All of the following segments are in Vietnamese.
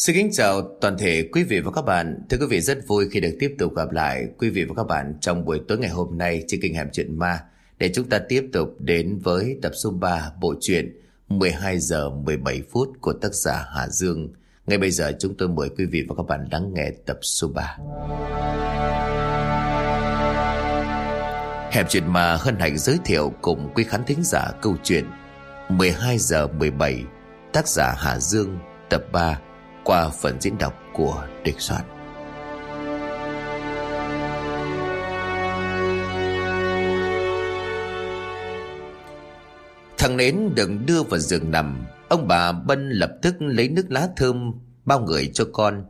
Xin kính chào toàn thể quý vị và các bạn. Thưa quý vị, rất vui khi được tiếp tục gặp lại quý vị và các bạn trong buổi tối ngày hôm nay trên kênh Hẻm Chuyện Ma để chúng ta tiếp tục đến với tập số 3 bộ truyện 12 giờ 17 phút của tác giả Hà Dương. Ngay bây giờ chúng tôi mời quý vị và các bạn lắng nghe tập số 3. hẹp Chuyện Ma hân hạnh giới thiệu cùng quý khán thính giả câu chuyện 12 giờ 17 tác giả Hà Dương, tập 3 qua phần diễn đọc của Địch Soạn. Thằng nến đừng đưa vào giường nằm. Ông bà Bân lập tức lấy nước lá thơm Bao người cho con.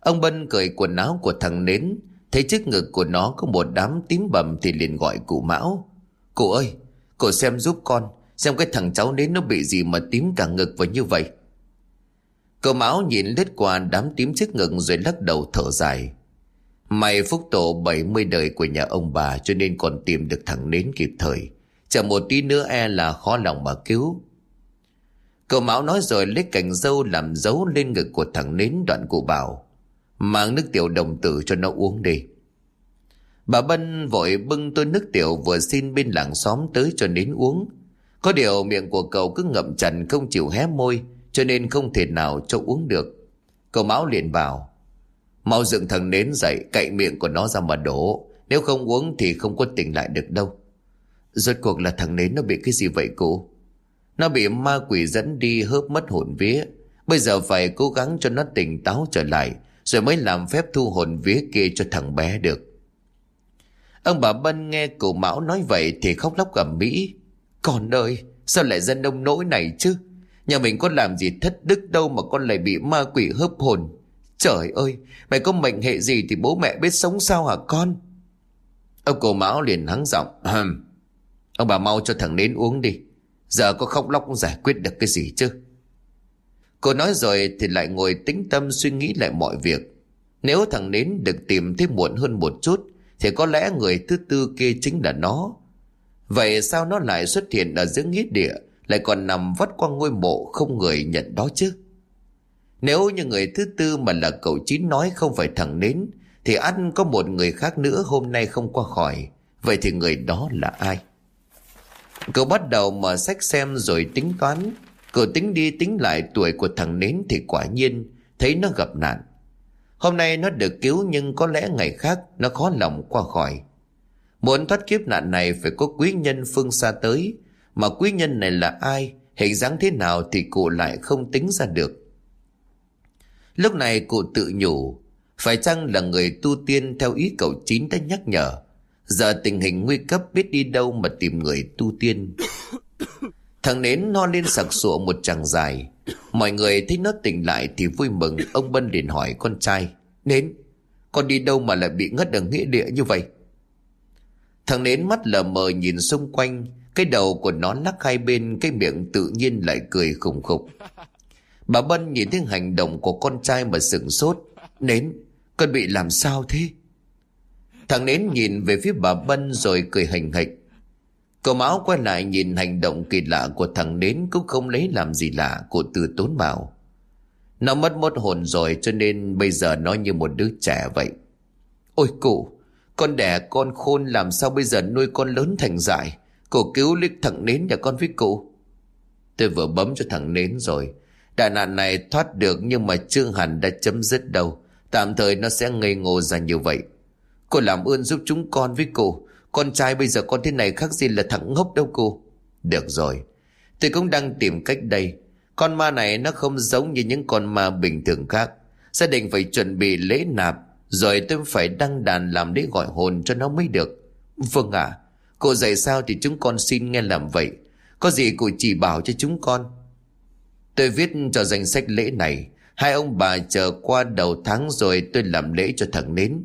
Ông Bân cởi quần áo của thằng nến. Thấy trước ngực của nó có một đám tím bầm Thì liền gọi cụ Mão. Cụ ơi, cụ xem giúp con Xem cái thằng cháu nến nó bị gì mà tím cả ngực và như vậy. Cậu Mão nhìn lướt qua đám tím trước ngực rồi lắc đầu thở dài. May phúc tổ 70 đời của nhà ông bà cho nên còn tìm được thằng nến kịp thời. Chờ một tí nữa e là khó lòng mà cứu. Cậu Mão nói rồi lấy cành dâu làm dấu lên ngực của thằng nến đoạn cụ bảo. Mang nước tiểu đồng tử cho nó uống đi. Bà Bân vội bưng tôi nước tiểu vừa xin bên làng xóm tới cho nến uống. Có điều miệng của cậu cứ ngậm chặt không chịu hé môi cho nên không thể nào cho uống được. Cậu Mão liền bảo, mau dựng thằng nến dậy, cậy miệng của nó ra mà đổ, nếu không uống thì không có tỉnh lại được đâu. Rốt cuộc là thằng nến nó bị cái gì vậy cô? Nó bị ma quỷ dẫn đi hớp mất hồn vía. Bây giờ phải cố gắng cho nó tỉnh táo trở lại, rồi mới làm phép thu hồn vía kia cho thằng bé được. Ông bà Bân nghe cụ Mão nói vậy thì khóc lóc gầm mỹ. Còn đời sao lại dân đông nỗi này chứ? Nhà mình có làm gì thất đức đâu mà con lại bị ma quỷ hớp hồn. Trời ơi, mày có mệnh hệ gì thì bố mẹ biết sống sao hả con? Ông cổ Mão liền hắng giọng. Ông bà mau cho thằng nến uống đi. Giờ có khóc lóc cũng giải quyết được cái gì chứ? Cô nói rồi thì lại ngồi tính tâm suy nghĩ lại mọi việc. Nếu thằng nến được tìm thấy muộn hơn một chút thì có lẽ người thứ tư kia chính là nó. Vậy sao nó lại xuất hiện ở giữa nghĩa địa lại còn nằm vắt qua ngôi mộ không người nhận đó chứ. Nếu như người thứ tư mà là cậu Chín nói không phải thằng Nến, thì ăn có một người khác nữa hôm nay không qua khỏi. Vậy thì người đó là ai? Cậu bắt đầu mở sách xem rồi tính toán. Cậu tính đi tính lại tuổi của thằng Nến thì quả nhiên thấy nó gặp nạn. Hôm nay nó được cứu nhưng có lẽ ngày khác nó khó lòng qua khỏi. Muốn thoát kiếp nạn này phải có quý nhân phương xa tới mà quý nhân này là ai, hình dáng thế nào thì cụ lại không tính ra được. Lúc này cụ tự nhủ, phải chăng là người tu tiên theo ý cậu chín đã nhắc nhở. Giờ tình hình nguy cấp biết đi đâu mà tìm người tu tiên. Thằng nến no lên sặc sụa một chàng dài. Mọi người thấy nó tỉnh lại thì vui mừng. Ông Bân liền hỏi con trai. Nến, con đi đâu mà lại bị ngất ở nghĩa địa như vậy? Thằng nến mắt lờ mờ nhìn xung quanh. Cái đầu của nó lắc hai bên, Cái miệng tự nhiên lại cười khủng khục. Bà Bân nhìn thấy hành động của con trai mà sửng sốt. Nến, Con bị làm sao thế? Thằng Nến nhìn về phía bà Bân rồi cười hành hạch Cậu máu quay lại nhìn hành động kỳ lạ của thằng Nến Cũng không lấy làm gì lạ Của từ tốn bảo. Nó mất một hồn rồi cho nên bây giờ nó như một đứa trẻ vậy. Ôi cụ, Con đẻ con khôn làm sao bây giờ nuôi con lớn thành dại? Cô cứu lấy thằng nến nhà con với cụ. Tôi vừa bấm cho thằng nến rồi. Đại nạn này thoát được Nhưng mà Trương Hẳn đã chấm dứt đâu. Tạm thời nó sẽ ngây ngô ra như vậy. Cô làm ơn giúp chúng con với cô Con trai bây giờ con thế này khác gì là thằng ngốc đâu cô. Được rồi. Tôi cũng đang tìm cách đây. Con ma này nó không giống như những con ma bình thường khác. Gia đình phải chuẩn bị lễ nạp Rồi tôi phải đăng đàn làm lễ gọi hồn cho nó mới được. Vâng ạ. à, Cô dạy sao thì chúng con xin nghe làm vậy. Có gì cô chỉ bảo cho chúng con. Tôi viết cho danh sách lễ này. Hai ông bà chờ qua đầu tháng rồi tôi làm lễ cho thằng Nến.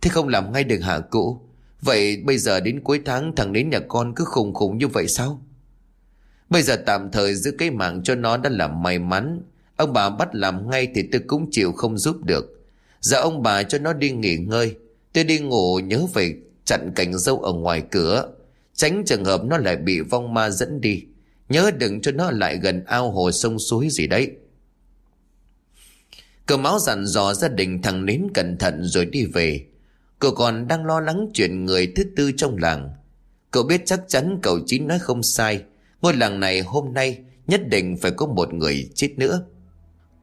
Thế không làm ngay được hả cụ? Vậy bây giờ đến cuối tháng thằng Nến nhà con cứ khùng khùng như vậy sao? Bây giờ tạm thời giữ cái mạng cho nó đã là may mắn. Ông bà bắt làm ngay thì tôi cũng chịu không giúp được. Giờ ông bà cho nó đi nghỉ ngơi. Tôi đi ngủ nhớ về chặn cành dâu ở ngoài cửa, tránh trường hợp nó lại bị vong ma dẫn đi. Nhớ đừng cho nó lại gần ao hồ sông suối gì đấy. cờ máu dặn dò gia đình thằng nín cẩn thận rồi đi về. Cậu còn đang lo lắng chuyện người thứ tư trong làng. Cậu biết chắc chắn cậu Chín nói không sai. Ngôi làng này hôm nay nhất định phải có một người chết nữa.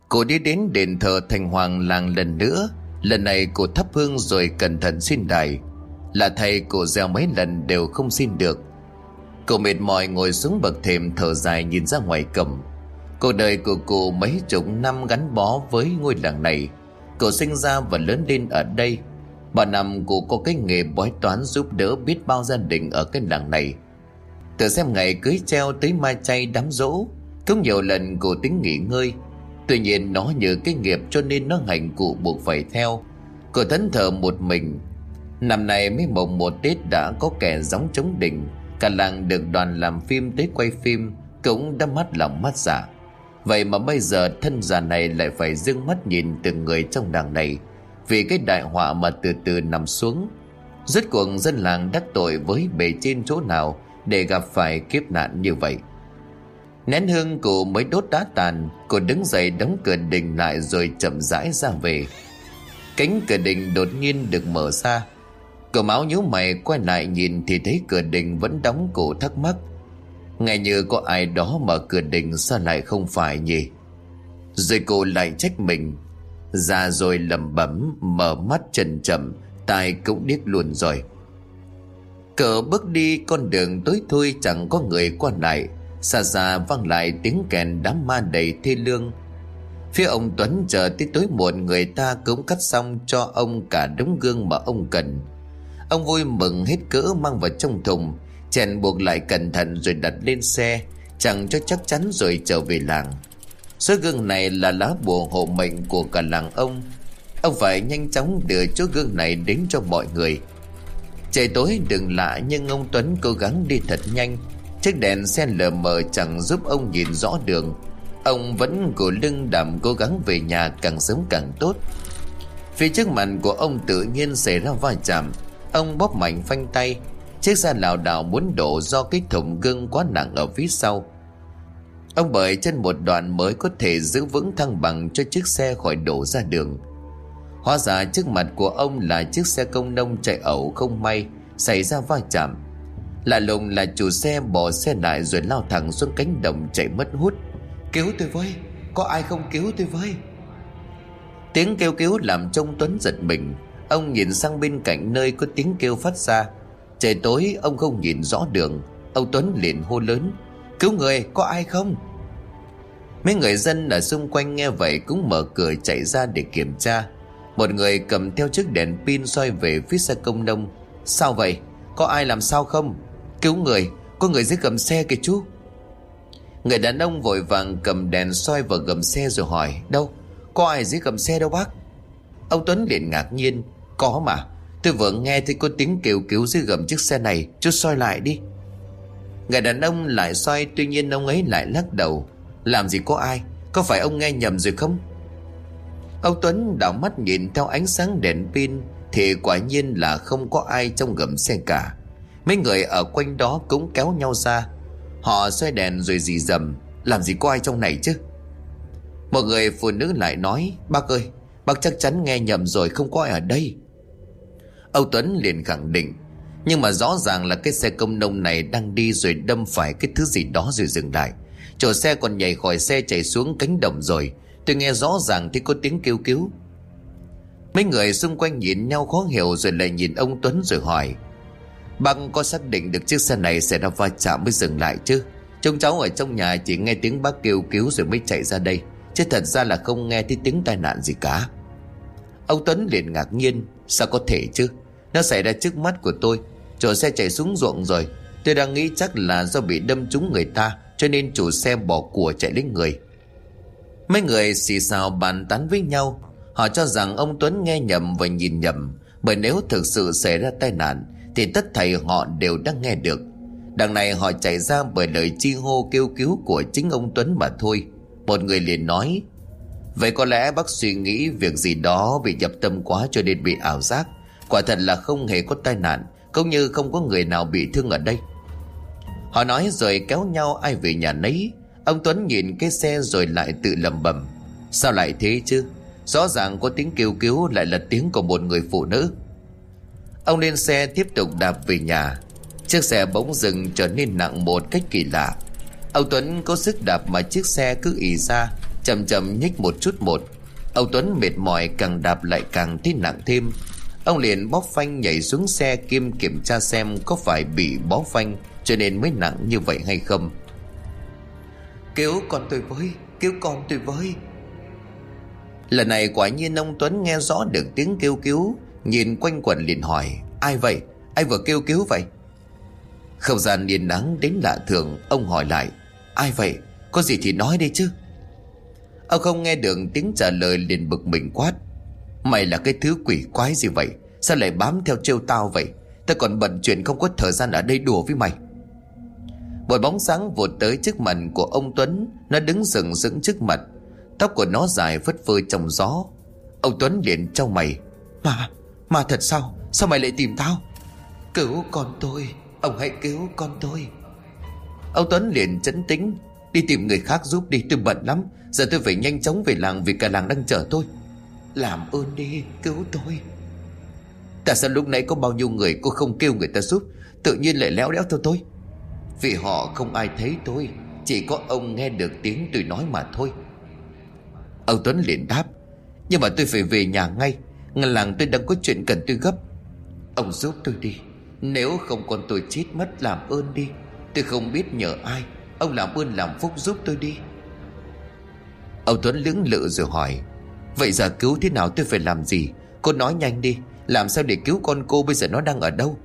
Cô đi đến đền thờ thành hoàng làng lần nữa. Lần này cô thắp hương rồi cẩn thận xin đài. Là thầy cô gieo mấy lần đều không xin được. Cô mệt mỏi ngồi xuống bậc thềm thở dài nhìn ra ngoài cổng. Cuộc đời của cô mấy chục năm gắn bó với ngôi làng này. Cô sinh ra và lớn lên ở đây. Bà năm cô có cái nghề bói toán giúp đỡ biết bao gia đình ở cái làng này. Từ xem ngày cưới treo tới mai chay đám dỗ, cũng nhiều lần cô tính nghỉ ngơi. Tuy nhiên nó như cái nghiệp cho nên nó hành cụ buộc phải theo. Cô thẫn thờ một mình. Năm nay mới mồng một Tết đã có kẻ gióng chống đỉnh. Cả làng được đoàn làm phim tới quay phim, cũng đã mắt lòng mắt giả. Dạ. Vậy mà bây giờ thân già này lại phải dương mắt nhìn từng người trong làng này Vì cái đại họa mà từ từ nằm xuống Rốt cuộc dân làng đắc tội với bề trên chỗ nào Để gặp phải kiếp nạn như vậy Nén hương cụ mới đốt đá tàn Cô đứng dậy đóng cửa đình lại rồi chậm rãi ra về Cánh cửa đình đột nhiên được mở ra Cậu máu nhíu mày, quay lại nhìn Thì thấy cửa đình vẫn đóng cổ thắc mắc. Nghe như có ai đó mở cửa đình Sao lại không phải nhỉ? Rồi cô lại trách mình. Ra rồi lẩm bẩm, Mở mắt trần chậm, Tai cũng điếc luôn rồi. Cờ bước đi con đường tối thui, Chẳng có người qua lại. Xa xa vang lại tiếng kèn đám ma đầy thê lương. Phía ông Tuấn chờ tới tối muộn, Người ta cũng cắt xong cho ông cả đống gương mà ông cần. Ông vui mừng hết cỡ mang vào trong thùng, chèn buộc lại cẩn thận rồi đặt lên xe, chẳng cho chắc chắn rồi trở về làng. Số gương này là lá bùa hộ mệnh của cả làng ông. Ông phải nhanh chóng đưa chỗ gương này đến cho mọi người. Trời tối đừng lạ, nhưng ông tuấn cố gắng đi thật nhanh. Chiếc đèn xe lờ mờ chẳng giúp ông nhìn rõ đường. Ông vẫn cổ lưng đầm cố gắng về nhà càng sớm càng tốt. Phía trước mặt của ông tự nhiên xảy ra va chạm ông bóp mạnh phanh tay. Chiếc xe lảo đảo muốn đổ do cái thùng gương quá nặng ở phía sau. Ông bởi chân một đoạn mới có thể giữ vững thăng bằng cho chiếc xe khỏi đổ ra đường. Hóa ra trước mặt của ông là chiếc xe công nông chạy ẩu không may, Xảy ra va chạm. Lạ lùng là chủ xe bỏ xe lại rồi lao thẳng xuống cánh đồng chạy mất hút. Cứu tôi với, Có ai không cứu tôi với? Tiếng kêu cứu làm trông Tuấn giật mình. Ông nhìn sang bên cạnh nơi có tiếng kêu phát ra. Trời tối, ông không nhìn rõ đường. Ông Tuấn liền hô lớn, Cứu người, có ai không? Mấy người dân ở xung quanh nghe vậy Cũng mở cửa chạy ra để kiểm tra. Một người cầm theo chiếc đèn pin soi về phía xe công nông. Sao vậy? Có ai làm sao không? Cứu người, Có người dưới gầm xe kìa chú. Người đàn ông vội vàng cầm đèn soi vào gầm xe rồi hỏi, Đâu, Có ai dưới gầm xe đâu bác? Ông Tuấn liền ngạc nhiên có mà. Tôi vừa nghe thấy có tiếng kêu cứu dưới gầm chiếc xe này. Chú soi lại đi. Người đàn ông lại soi, Tuy nhiên ông ấy lại lắc đầu. Làm gì có ai? Có phải ông nghe nhầm rồi không? Ông Tuấn đảo mắt nhìn theo ánh sáng đèn pin, Thì quả nhiên là không có ai trong gầm xe cả. Mấy người ở quanh đó cũng kéo nhau ra. Họ xoay đèn rồi dì dầm. Làm gì có ai trong này chứ? Một người phụ nữ lại nói, Bác ơi, Bác chắc chắn nghe nhầm rồi, không có ai ở đây. Âu Tuấn liền khẳng định. Nhưng mà rõ ràng là cái xe công nông này đang đi rồi đâm phải cái thứ gì đó rồi dừng lại. Chỗ xe còn nhảy khỏi xe chạy xuống cánh đồng rồi. Tôi nghe rõ ràng thì có tiếng kêu cứu. Mấy người xung quanh nhìn nhau khó hiểu rồi lại nhìn ông Tuấn rồi hỏi. Băng có xác định được chiếc xe này sẽ ra va chạm mới dừng lại chứ? Trông cháu ở trong nhà chỉ nghe tiếng bác kêu cứu rồi mới chạy ra đây. Chứ thật ra là không nghe thấy tiếng tai nạn gì cả. Ông Tuấn liền ngạc nhiên. Sao có thể chứ? Nó xảy ra trước mắt của tôi. Chỗ xe chạy xuống ruộng rồi. Tôi đang nghĩ chắc là do bị đâm trúng người ta, Cho nên chủ xe bỏ của chạy lấy người. Mấy người xì xào bàn tán với nhau. Họ cho rằng ông Tuấn nghe nhầm và nhìn nhầm. Bởi nếu thực sự xảy ra tai nạn, Thì tất thầy họ đều đang nghe được. Đằng này họ chạy ra bởi lời chi hô kêu cứu của chính ông Tuấn mà thôi. Một người liền nói Vậy có lẽ bác suy nghĩ việc gì đó bị nhập tâm quá cho nên bị ảo giác. Quả thật là không hề có tai nạn, Cũng như không có người nào bị thương ở đây. Họ nói rồi kéo nhau ai về nhà nấy. Ông Tuấn nhìn cái xe rồi lại tự lầm bầm Sao lại thế chứ? Rõ ràng có tiếng kêu cứu lại là tiếng của một người phụ nữ. Ông lên xe tiếp tục đạp về nhà. Chiếc xe bỗng dừng trở nên nặng một cách kỳ lạ. Ông Tuấn có sức đạp mà chiếc xe cứ ì ra. Chậm chậm nhích một chút một Ông Tuấn mệt mỏi càng đạp lại càng thấy nặng thêm Ông liền bóp phanh nhảy xuống xe Kim kiểm tra xem có phải bị bó phanh Cho nên mới nặng như vậy hay không Cứu con tôi với Cứu con tôi với Lần này quả nhiên ông Tuấn nghe rõ được tiếng kêu cứu Nhìn quanh quẩn liền hỏi Ai vậy? Ai vừa kêu cứu vậy? Không gian yên nắng đến lạ thường Ông hỏi lại Ai vậy? Có gì thì nói đi chứ Ông không nghe được tiếng trả lời liền bực mình quát. Mày là cái thứ quỷ quái gì vậy? Sao lại bám theo trêu tao vậy? Tao còn bận chuyện không có thời gian ở đây đùa với mày. Một bóng sáng vụt tới trước mặt của ông Tuấn. Nó đứng sừng sững trước mặt. Tóc của nó dài phất phơ trong gió. Ông Tuấn liền trong mày. Mà, mà thật sao? Sao mày lại tìm tao? Cứu con tôi. Ông hãy cứu con tôi. Ông Tuấn liền chấn tĩnh. Đi tìm người khác giúp đi tôi bận lắm. Giờ tôi phải nhanh chóng về làng vì cả làng đang chờ tôi. Làm ơn đi, cứu tôi. Tại sao lúc nãy có bao nhiêu người cô không kêu người ta giúp, Tự nhiên lại léo đéo theo tôi? Vì họ không ai thấy tôi, Chỉ có ông nghe được tiếng tôi nói mà thôi. Ông Tuấn liền đáp, Nhưng mà tôi phải về nhà ngay Ngân làng tôi đang có chuyện cần tôi gấp. Ông giúp tôi đi, Nếu không còn tôi chết mất, làm ơn đi. Tôi không biết nhờ ai, Ông làm ơn làm phúc giúp tôi đi. Ông Tuấn lưỡng lự rồi hỏi, Vậy giờ cứu thế nào? Tôi phải làm gì? Cô nói nhanh đi, Làm sao để cứu con cô bây giờ nó đang ở đâu?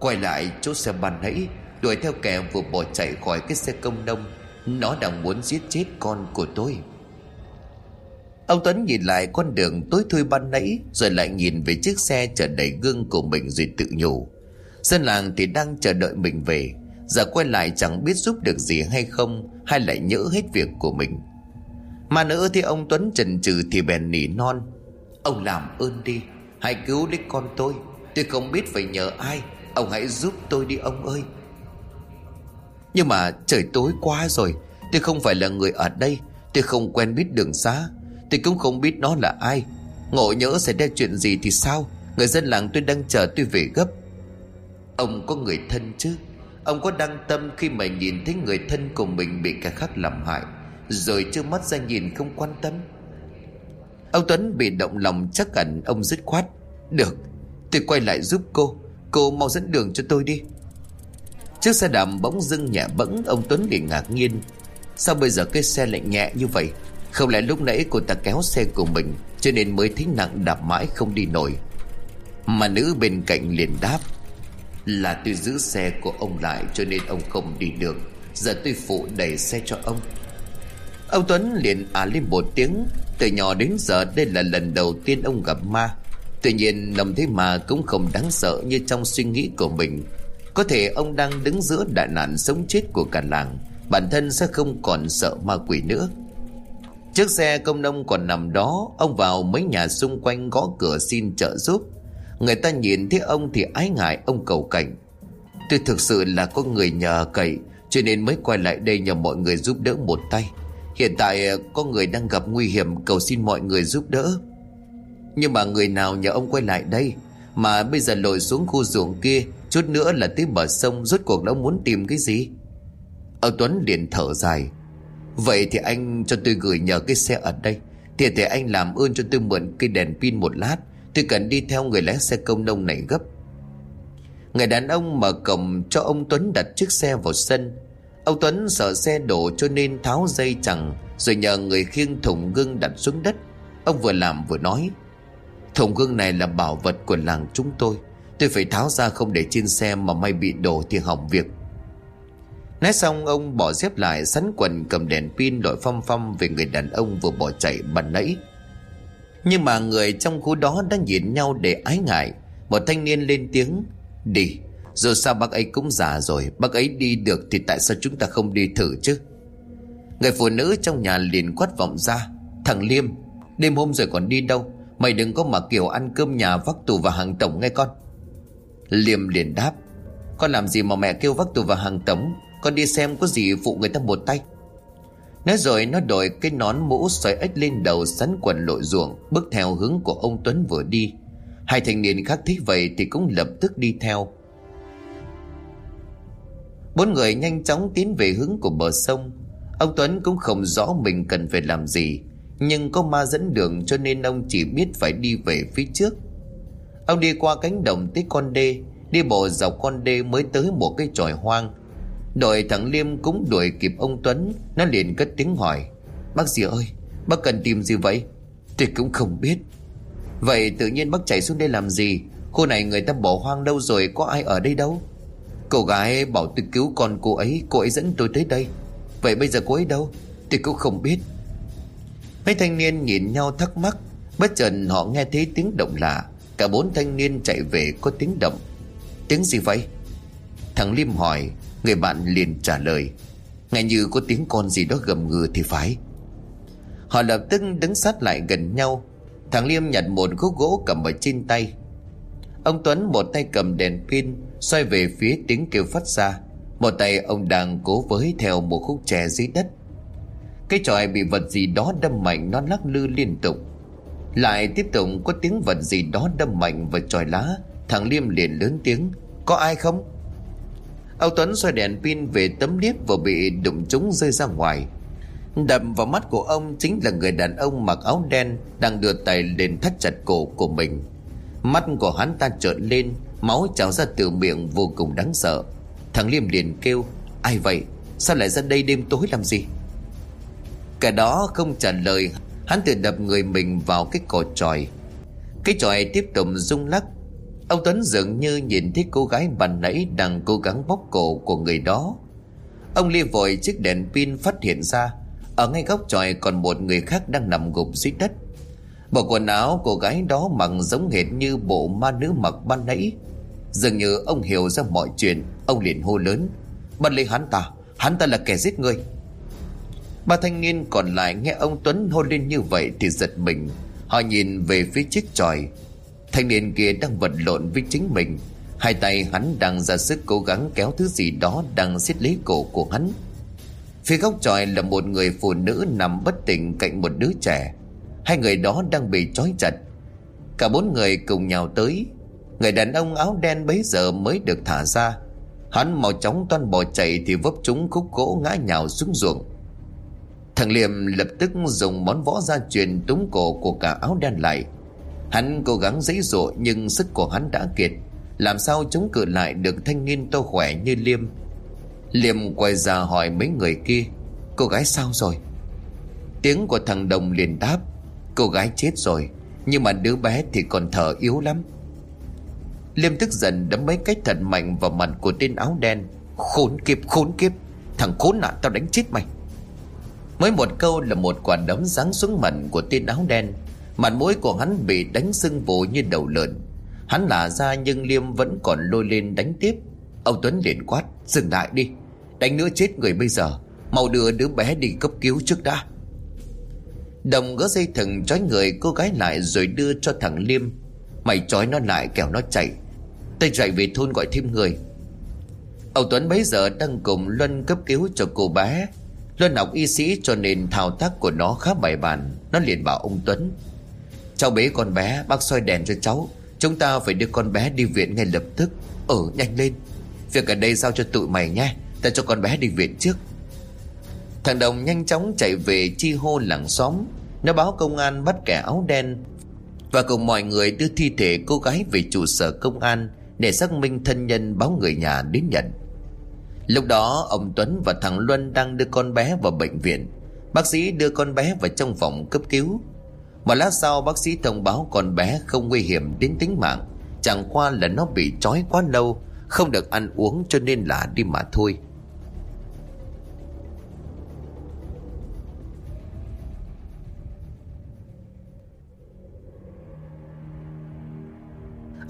Quay lại chỗ xe bàn nãy, Đuổi theo kẻ vừa bỏ chạy khỏi cái xe công nông. Nó đang muốn giết chết con của tôi. Ông Tuấn nhìn lại con đường tối thui ban nãy, Rồi lại nhìn về chiếc xe chở đầy gương của mình rồi tự nhủ. Dân làng thì đang chờ đợi mình về. Giờ quay lại chẳng biết giúp được gì hay không, Hay lại nhớ hết việc của mình. Mà nữa thì ông Tuấn chần chừ thì bèn nỉ non. Ông làm ơn đi, Hãy cứu lấy con tôi. Tôi không biết phải nhờ ai, Ông hãy giúp tôi đi ông ơi. Nhưng mà trời tối quá rồi, Tôi không phải là người ở đây. Tôi không quen biết đường xá, Tôi cũng không biết nó là ai. Ngộ nhỡ xảy ra chuyện gì thì sao? Người dân làng tôi đang chờ tôi về gấp. Ông có người thân chứ? Ông có đăng tâm khi mà nhìn thấy người thân của mình bị kẻ khác làm hại. Rồi chưa mắt ra nhìn không quan tâm. Ông Tuấn bị động lòng chắc hẳn ông dứt khoát. Được Tôi quay lại giúp cô. Cô mau dẫn đường cho tôi đi. Chiếc xe đạp bỗng dưng nhẹ bẫng, Ông Tuấn bị ngạc nhiên. Sao bây giờ cái xe lại nhẹ như vậy? Không lẽ lúc nãy cô ta kéo xe của mình, Cho nên mới thấy nặng đạp mãi không đi nổi? Mà nữ bên cạnh liền đáp, Là tôi giữ xe của ông lại, Cho nên ông không đi được. Giờ tôi phụ đẩy xe cho ông. Ông Tuấn liền à lên một tiếng, Từ nhỏ đến giờ đây là lần đầu tiên ông gặp ma. Tuy nhiên, nằm thế mà cũng không đáng sợ như trong suy nghĩ của mình. Có thể ông đang đứng giữa đại nạn sống chết của cả làng, Bản thân sẽ không còn sợ ma quỷ nữa. Chiếc xe công nông còn nằm đó, Ông vào mấy nhà xung quanh gõ cửa xin trợ giúp. Người ta nhìn thấy ông thì ái ngại, ông cầu cảnh. Tôi thực sự là có người nhờ cậy, Cho nên mới quay lại đây nhờ mọi người giúp đỡ một tay. Hiện tại ờ, có người đang gặp nguy hiểm, Cầu xin mọi người giúp đỡ. Nhưng mà người nào nhờ ông quay lại đây? Mà bây giờ lội xuống khu ruộng kia, Chút nữa là tới bờ sông, Rốt cuộc đã muốn tìm cái gì? Ông Tuấn liền thở dài. Vậy thì anh cho tôi gửi nhờ cái xe ở đây. Thì thể anh làm ơn cho tôi mượn cái đèn pin một lát. Tôi cần đi theo người lái xe công nông này gấp. Người đàn ông mở cổng cho ông Tuấn đặt chiếc xe vào sân. Ông Tuấn sợ xe đổ cho nên tháo dây chẳng, Rồi nhờ người khiêng thùng gương đặt xuống đất. Ông vừa làm vừa nói, Thùng gương này là bảo vật của làng chúng tôi. Tôi phải tháo ra không để trên xe mà may bị đổ thì hỏng việc. Nói xong, ông bỏ dép lại, sắn quần, cầm đèn pin, đội phong phong về người đàn ông vừa bỏ chạy bàn nãy. Nhưng mà người trong khu đó đã nhìn nhau để ái ngại. Một thanh niên lên tiếng, Đi. Dù sao bác ấy cũng già rồi, Bác ấy đi được thì tại sao chúng ta không đi thử chứ? Người phụ nữ trong nhà liền quát vọng ra, Thằng Liêm, Đêm hôm rồi còn đi đâu? Mày đừng có mà kiểu ăn cơm nhà vác tù và hàng tổng nghe con. Liêm liền đáp, Con làm gì mà mẹ kêu vác tù và hàng tổng? Con đi xem có gì phụ người ta một tay. Nói rồi nó đội cái nón mũ xoay ếch lên đầu sắn quần lội ruộng, Bước theo hướng của ông Tuấn vừa đi. Hai thanh niên khác thấy vậy thì cũng lập tức đi theo. Bốn người nhanh chóng tiến về hướng của bờ sông. Ông Tuấn cũng không rõ mình cần phải làm gì, Nhưng có ma dẫn đường cho nên ông chỉ biết phải đi về phía trước. Ông đi qua cánh đồng tới con đê, Đi bộ dọc con đê mới tới một cái tròi hoang. Đội thằng Liêm cũng đuổi kịp ông Tuấn, Nó liền cất tiếng hỏi, Bác gì ơi, Bác cần tìm gì vậy? Tôi cũng không biết. Vậy tự nhiên bác chạy xuống đây làm gì? Khu này người ta bỏ hoang đâu rồi, Có ai ở đây đâu? Cô gái bảo tôi cứu con cô ấy Cô ấy dẫn tôi tới đây. Vậy bây giờ cô ấy đâu? Tôi cũng không biết. Mấy thanh niên nhìn nhau thắc mắc. Bất chợt họ nghe thấy tiếng động lạ. Cả bốn thanh niên chạy về có tiếng động. Tiếng gì vậy? Thằng Liêm hỏi. Người bạn liền trả lời. Nghe như có tiếng con gì đó gầm ngừ thì phải. Họ lập tức đứng sát lại gần nhau. Thằng Liêm nhặt một khúc gỗ cầm ở trên tay. Ông Tuấn một tay cầm đèn pin. Xoay về phía tiếng kêu phát ra. Một tay ông đang cố với theo một khúc tre dưới đất. Cái tròi bị vật gì đó đâm mạnh, Nó lắc lư liên tục. Lại tiếp tục có tiếng vật gì đó đâm mạnh vào tròi lá. Thằng Liêm liền lớn tiếng, Có ai không? Ông Tuấn xoay đèn pin về tấm liếp Vừa bị đụng trúng rơi ra ngoài. Đập vào mắt của ông chính là người đàn ông mặc áo đen Đang đưa tay lên thắt chặt cổ của mình. Mắt của hắn ta trợn lên Máu trào ra từ miệng vô cùng đáng sợ. Thằng Liêm liền kêu, Ai vậy? Sao lại ra đây đêm tối làm gì? Cả đó không trả lời, Hắn tự đập người mình vào cái cò tròi Cái tròi tiếp tục rung lắc. Ông Tuấn dường như nhìn thấy cô gái bàn nãy Đang cố gắng bóc cổ của người đó. Ông lia vội chiếc đèn pin phát hiện ra. Ở ngay góc tròi còn một người khác đang nằm gục dưới đất. Bộ quần áo cô gái đó mặc giống hệt như bộ ma nữ mặc ban nãy. Dường như ông hiểu ra mọi chuyện. Ông liền hô lớn. Bắt lấy hắn ta. Hắn ta là kẻ giết người. Ba thanh niên còn lại nghe ông Tuấn hô lên như vậy Thì giật mình. Họ nhìn về phía chiếc tròi Thanh niên kia đang vật lộn với chính mình. Hai tay hắn đang ra sức cố gắng kéo thứ gì đó đang xiết lấy cổ của hắn. Phía góc tròi là một người phụ nữ nằm bất tỉnh cạnh một đứa trẻ. Hai người đó đang bị trói chặt. Cả bốn người cùng nhào tới. Người đàn ông áo đen bấy giờ mới được thả ra. Hắn mau chóng toan bỏ chạy Thì vấp trúng khúc gỗ ngã nhào xuống ruộng. Thằng Liêm lập tức dùng món võ gia truyền túng cổ của cả áo đen lại. Hắn cố gắng dãy dụa nhưng sức của hắn đã kiệt. Làm sao chống cự lại được thanh niên to khỏe như Liêm Liêm quay ra hỏi mấy người kia, Cô gái sao rồi? Tiếng của thằng Đồng liền đáp, Cô gái chết rồi, Nhưng mà đứa bé thì còn thở yếu lắm. Liêm tức giận đấm mấy cái thật mạnh vào mặt của tên áo đen. Khốn kiếp khốn kiếp. Thằng khốn nạn, tao đánh chết mày. Mới một câu là một quả đấm giáng xuống mặt của tên áo đen. Mặt mũi của hắn bị đánh sưng vù như đầu lợn. Hắn lả ra nhưng Liêm vẫn còn lôi lên đánh tiếp. Ông Tuấn liền quát, Dừng lại đi. Đánh nữa chết người bây giờ. Mau đưa đứa bé đi cấp cứu trước đã. Đồng gỡ dây thừng trói người cô gái lại Rồi đưa cho thằng Liêm. Mày trói nó lại, kẻo nó chạy. Tôi chạy về thôn gọi thêm người. Ông Tuấn bấy giờ đang cùng Luân cấp cứu cho cô bé. Luân học y sĩ cho nên thao tác của nó khá bài bản. Nó liền bảo ông Tuấn, Cháu bế con bé, Bác soi đèn cho cháu. Chúng ta phải đưa con bé đi viện ngay lập tức. Ừ nhanh lên. Việc ở đây giao cho tụi mày nhé. Ta cho con bé đi viện trước. Thằng Đồng nhanh chóng chạy về chi hô làng xóm. Nó báo công an bắt kẻ áo đen và cùng mọi người đưa thi thể cô gái về trụ sở công an Để xác minh thân nhân báo người nhà đến nhận. Lúc đó, ông Tuấn và thằng Luân đang đưa con bé vào bệnh viện. Bác sĩ đưa con bé vào trong phòng cấp cứu. Một lát sau, bác sĩ thông báo con bé không nguy hiểm đến tính mạng. Chẳng qua là nó bị trói quá lâu, Không được ăn uống cho nên là đi mà thôi.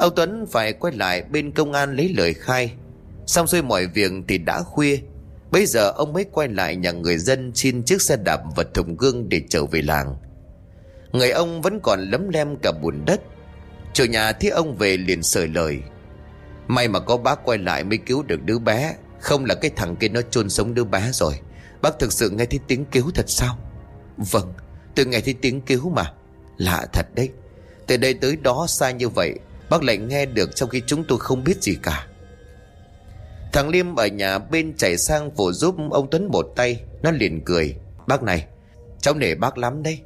Âu Tuấn phải quay lại bên công an lấy lời khai. Xong xuôi mọi việc thì đã khuya. Bây giờ ông mới quay lại nhà người dân xin chiếc xe đạp và thùng gương để trở về làng. Người ông vẫn còn lấm lem cả bùn đất. Chủ nhà thấy ông về liền sời lời. May mà có bác quay lại mới cứu được đứa bé. Không là cái thằng kia nó chôn sống đứa bé rồi. Bác thực sự nghe thấy tiếng cứu thật sao? Vâng tôi nghe thấy tiếng cứu mà. Lạ thật đấy. Từ đây tới đó xa như vậy Bác lại nghe được trong khi chúng tôi không biết gì cả. Thằng Liêm ở nhà bên chạy sang phụ giúp ông Tuấn một tay. Nó liền cười. Bác này, Cháu nể bác lắm đấy.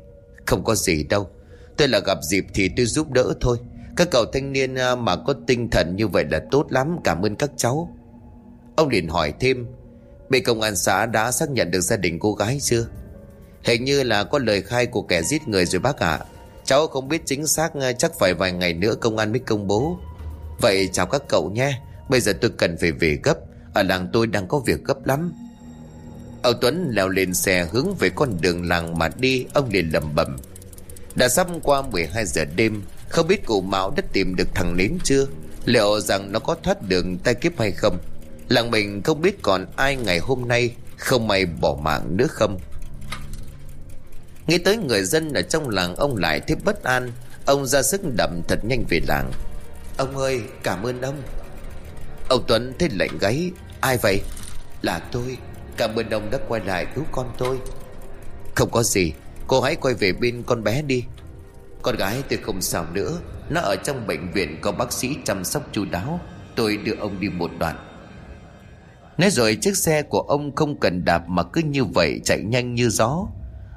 Không có gì đâu. Tôi là gặp dịp thì tôi giúp đỡ thôi. Các cậu thanh niên à, mà có tinh thần như vậy là tốt lắm. Cảm ơn các cháu. Ông liền hỏi thêm. Bên công an xã đã xác nhận được gia đình cô gái chưa? Hình như là có lời khai của kẻ giết người rồi bác ạ. Cháu không biết chính xác ờ, Chắc phải vài ngày nữa công an mới công bố. Vậy chào các cậu nhé. Bây giờ tôi cần phải về gấp. Ở làng tôi đang có việc gấp lắm. Ông Tuấn leo lên xe hướng về con đường làng mà đi. Ông liền lầm bầm Đã sắp qua 12 giờ đêm, Không biết cụ Mão đã tìm được thằng nến chưa? Liệu rằng nó có thoát đường tay kiếp hay không? Làng mình không biết còn ai ngày hôm nay, Không may bỏ mạng nữa không? Nghĩ tới người dân ở trong làng Ông lại thấy bất an. Ông ra sức đậm thật nhanh về làng. Ông ơi cảm ơn ông. Ông Tuấn thấy lạnh gáy. Ai vậy? Là tôi. Cảm ơn ông đã quay lại cứu con tôi. Không có gì. Cô hãy quay về bên con bé đi. Con gái tôi không sao nữa. Nó ở trong bệnh viện có bác sĩ chăm sóc chu đáo. Tôi đưa ông đi một đoạn. Nói rồi chiếc xe của ông không cần đạp Mà cứ như vậy chạy nhanh như gió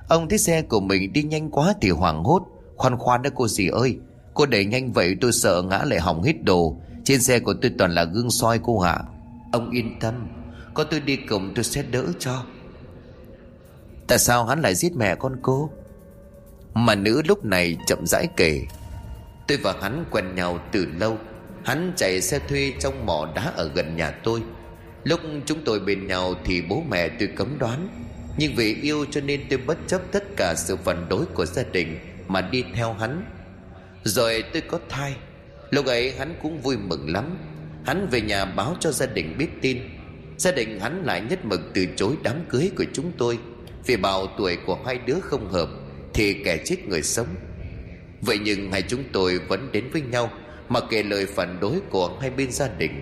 Ông thấy xe của mình đi nhanh quá thì hoảng hốt. Khoan khoan đó cô dì ơi. Cô đẩy nhanh vậy tôi sợ ngã lại hỏng hết đồ. Trên xe của tôi toàn là gương soi cô hả Ông yên tâm. Có tôi đi cùng tôi sẽ đỡ cho. Tại sao hắn lại giết mẹ con cô? Mà nữ lúc này chậm rãi kể. Tôi và hắn quen nhau từ lâu. Hắn chạy xe thuê trong mỏ đá ở gần nhà tôi. Lúc chúng tôi bên nhau thì bố mẹ tôi cấm đoán. Nhưng vì yêu cho nên tôi bất chấp tất cả sự phản đối của gia đình Mà đi theo hắn. Rồi tôi có thai. Lúc ấy hắn cũng vui mừng lắm. Hắn về nhà báo cho gia đình biết tin. Gia đình hắn lại nhất mực từ chối đám cưới của chúng tôi. Vì bảo tuổi của hai đứa không hợp, Thì kẻ chết người sống. Vậy nhưng hai chúng tôi vẫn đến với nhau, Mà kể lời phản đối của hai bên gia đình.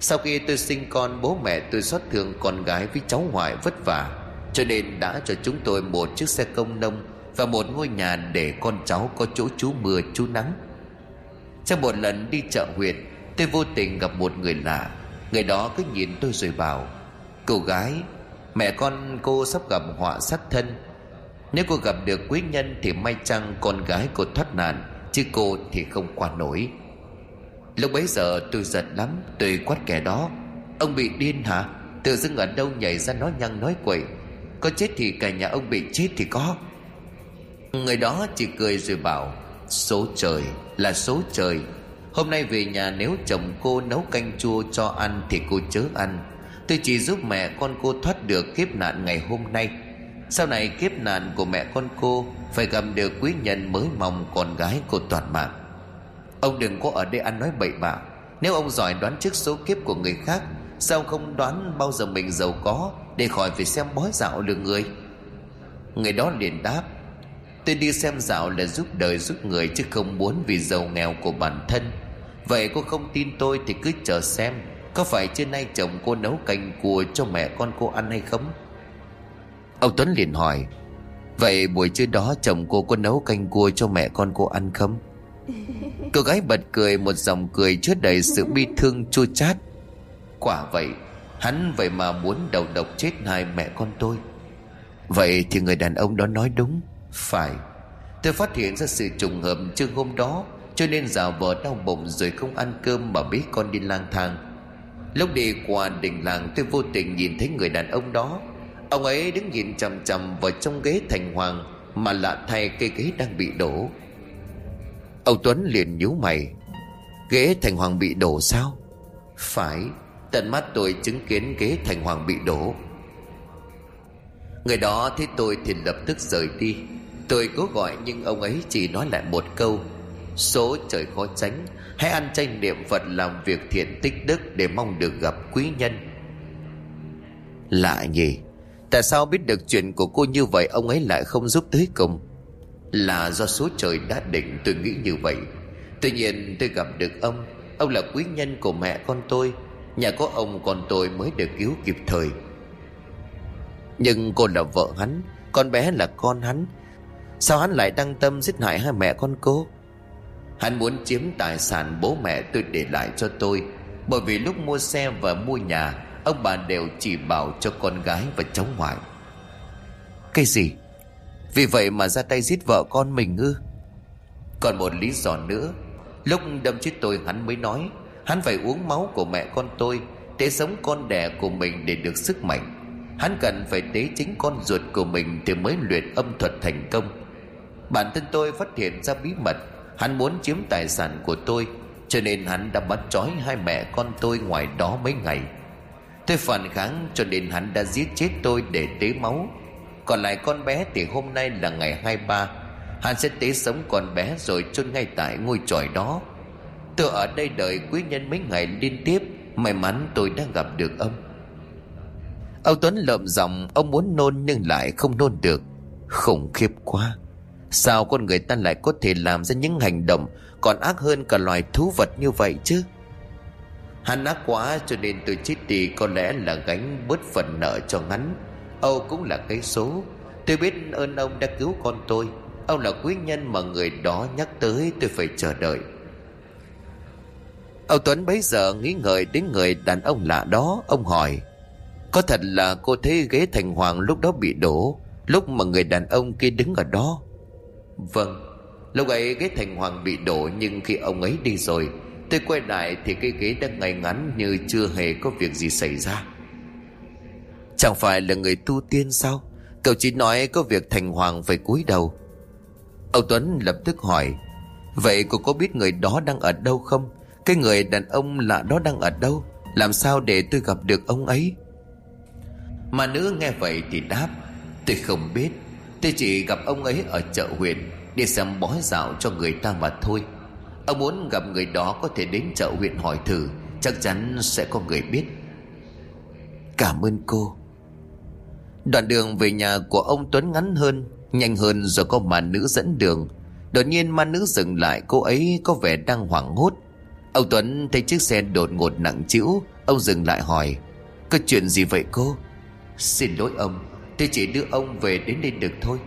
Sau khi tôi sinh con, Bố mẹ tôi xót thương con gái với cháu ngoại vất vả. Cho nên đã cho chúng tôi một chiếc xe công nông Và một ngôi nhà để con cháu có chỗ trú mưa, trú nắng. Trong một lần đi chợ huyện Tôi vô tình gặp một người lạ. Người đó cứ nhìn tôi rồi bảo, Cô gái, Mẹ con cô sắp gặp họa sát thân. Nếu cô gặp được quý nhân Thì may chăng con gái cô thoát nạn, Chứ cô thì không qua nổi. Lúc bấy giờ tôi giận lắm, Tôi quát kẻ đó, Ông bị điên hả? Tự dưng ở đâu nhảy ra nói nhăng nói quậy? Có chết thì cả nhà ông bị chết thì có. Người đó chỉ cười rồi bảo, Số trời là số trời. Hôm nay về nhà nếu chồng cô nấu canh chua cho ăn Thì cô chớ ăn. Tôi chỉ giúp mẹ con cô thoát được kiếp nạn ngày hôm nay. Sau này kiếp nạn của mẹ con cô Phải gặp được quý nhân mới mong con gái cô toàn mạng. Ông đừng có ở đây ăn nói bậy bạ. Nếu ông giỏi đoán trước số kiếp của người khác, Sao không đoán bao giờ mình giàu có? Để khỏi phải xem bói dạo được người. Người đó liền đáp, Tôi đi xem dạo là giúp đời giúp người Chứ không muốn vì giàu nghèo của bản thân. Vậy cô không tin tôi thì cứ chờ xem, Có phải trưa nay chồng cô nấu canh cua cho mẹ con cô ăn hay không? Ông Tuấn liền hỏi, Vậy buổi trưa đó chồng cô có nấu canh cua cho mẹ con cô ăn không? Cô gái bật cười một dòng cười chứa đầy sự bi thương chua chát. Quả vậy Hắn vậy mà muốn đầu độc chết hai mẹ con tôi. Vậy thì người đàn ông đó nói đúng, Phải. Tôi phát hiện ra sự trùng hợp trước hôm đó, cho nên giả vờ đau bụng rồi không ăn cơm mà biết con đi lang thang. Lúc đi qua đình làng, tôi vô tình nhìn thấy người đàn ông đó. Ông ấy đứng nhìn chằm chằm vào trong ghế thành hoàng Mà lạ thay cây ghế đang bị đổ. Ông Tuấn liền nhíu mày. Ghế thành hoàng bị đổ sao? Phải. Tận mắt tôi chứng kiến ghế thành hoàng bị đổ. Người đó thấy tôi thì lập tức rời đi. Tôi cố gọi nhưng ông ấy chỉ nói lại một câu, Số trời khó tránh, Hãy ăn chay niệm Phật làm việc thiện tích đức Để mong được gặp quý nhân. Lạ nhỉ, Tại sao biết được chuyện của cô như vậy Ông ấy lại không giúp tới cùng? Là do số trời đã định tôi nghĩ như vậy. Tuy nhiên tôi gặp được ông Ông là quý nhân của mẹ con tôi Nhà có ông con tôi mới được cứu kịp thời. Nhưng cô là vợ hắn, Con bé là con hắn. Sao hắn lại đăng tâm giết hại hai mẹ con cô? Hắn muốn chiếm tài sản bố mẹ tôi để lại cho tôi. Bởi vì lúc mua xe và mua nhà, Ông bà đều chỉ bảo cho con gái và cháu ngoại. Cái gì? Vì vậy mà ra tay giết vợ con mình ư? Còn một lý do nữa. Lúc đâm chết tôi, hắn mới nói Hắn phải uống máu của mẹ con tôi Để sống con đẻ của mình để được sức mạnh. Hắn cần phải tế chính con ruột của mình Thì mới luyện âm thuật thành công. Bản thân tôi phát hiện ra bí mật. Hắn muốn chiếm tài sản của tôi, Cho nên hắn đã bắt trói hai mẹ con tôi ngoài đó mấy ngày. Tôi phản kháng cho nên hắn đã giết chết tôi để tế máu. Còn lại con bé thì hôm nay là ngày 23 Hắn sẽ tế sống con bé rồi chôn ngay tại ngôi tròi đó. Tôi ở đây đợi quý nhân mấy ngày liên tiếp, May mắn tôi đã gặp được ông. Ông Tuấn lợm giọng, Ông muốn nôn nhưng lại không nôn được. Khủng khiếp quá. Sao con người ta lại có thể làm ra những hành động Còn ác hơn cả loài thú vật như vậy chứ? Hắn ác quá cho nên tôi chết đi Có lẽ là gánh bớt phần nợ cho ngắn Âu cũng là cái số. Tôi biết ơn ông đã cứu con tôi. Ông là quý nhân mà người đó nhắc tới Tôi phải chờ đợi. Ông Tuấn bấy giờ nghĩ ngợi đến người đàn ông lạ đó. Ông hỏi, Có thật là cô thấy ghế thành hoàng lúc đó bị đổ, Lúc mà người đàn ông kia đứng ở đó? Vâng Lúc ấy ghế thành hoàng bị đổ Nhưng khi ông ấy đi rồi, Tôi quay lại thì cái ghế đang ngay ngắn Như chưa hề có việc gì xảy ra. Chẳng phải là người tu tiên sao? Cậu chỉ nói có việc thành hoàng phải cúi đầu. Ông Tuấn lập tức hỏi, Vậy cô có biết người đó đang ở đâu không? Cái người đàn ông lạ đó đang ở đâu? Làm sao để tôi gặp được ông ấy? Mà nữ nghe vậy thì đáp, Tôi không biết. Tôi chỉ gặp ông ấy ở chợ huyện Để xem bói dạo cho người ta mà thôi. Ông muốn gặp người đó có thể đến chợ huyện hỏi thử, Chắc chắn sẽ có người biết. Cảm ơn cô. Đoạn đường về nhà của ông Tuấn ngắn hơn, Nhanh hơn rồi có mà nữ dẫn đường. Đột nhiên ma nữ dừng lại, Cô ấy có vẻ đang hoảng hốt. Ông Tuấn thấy chiếc xe đột ngột nặng chịu Ông dừng lại hỏi, Có chuyện gì vậy cô? Xin lỗi ông, Tôi chỉ đưa ông về đến đây được thôi.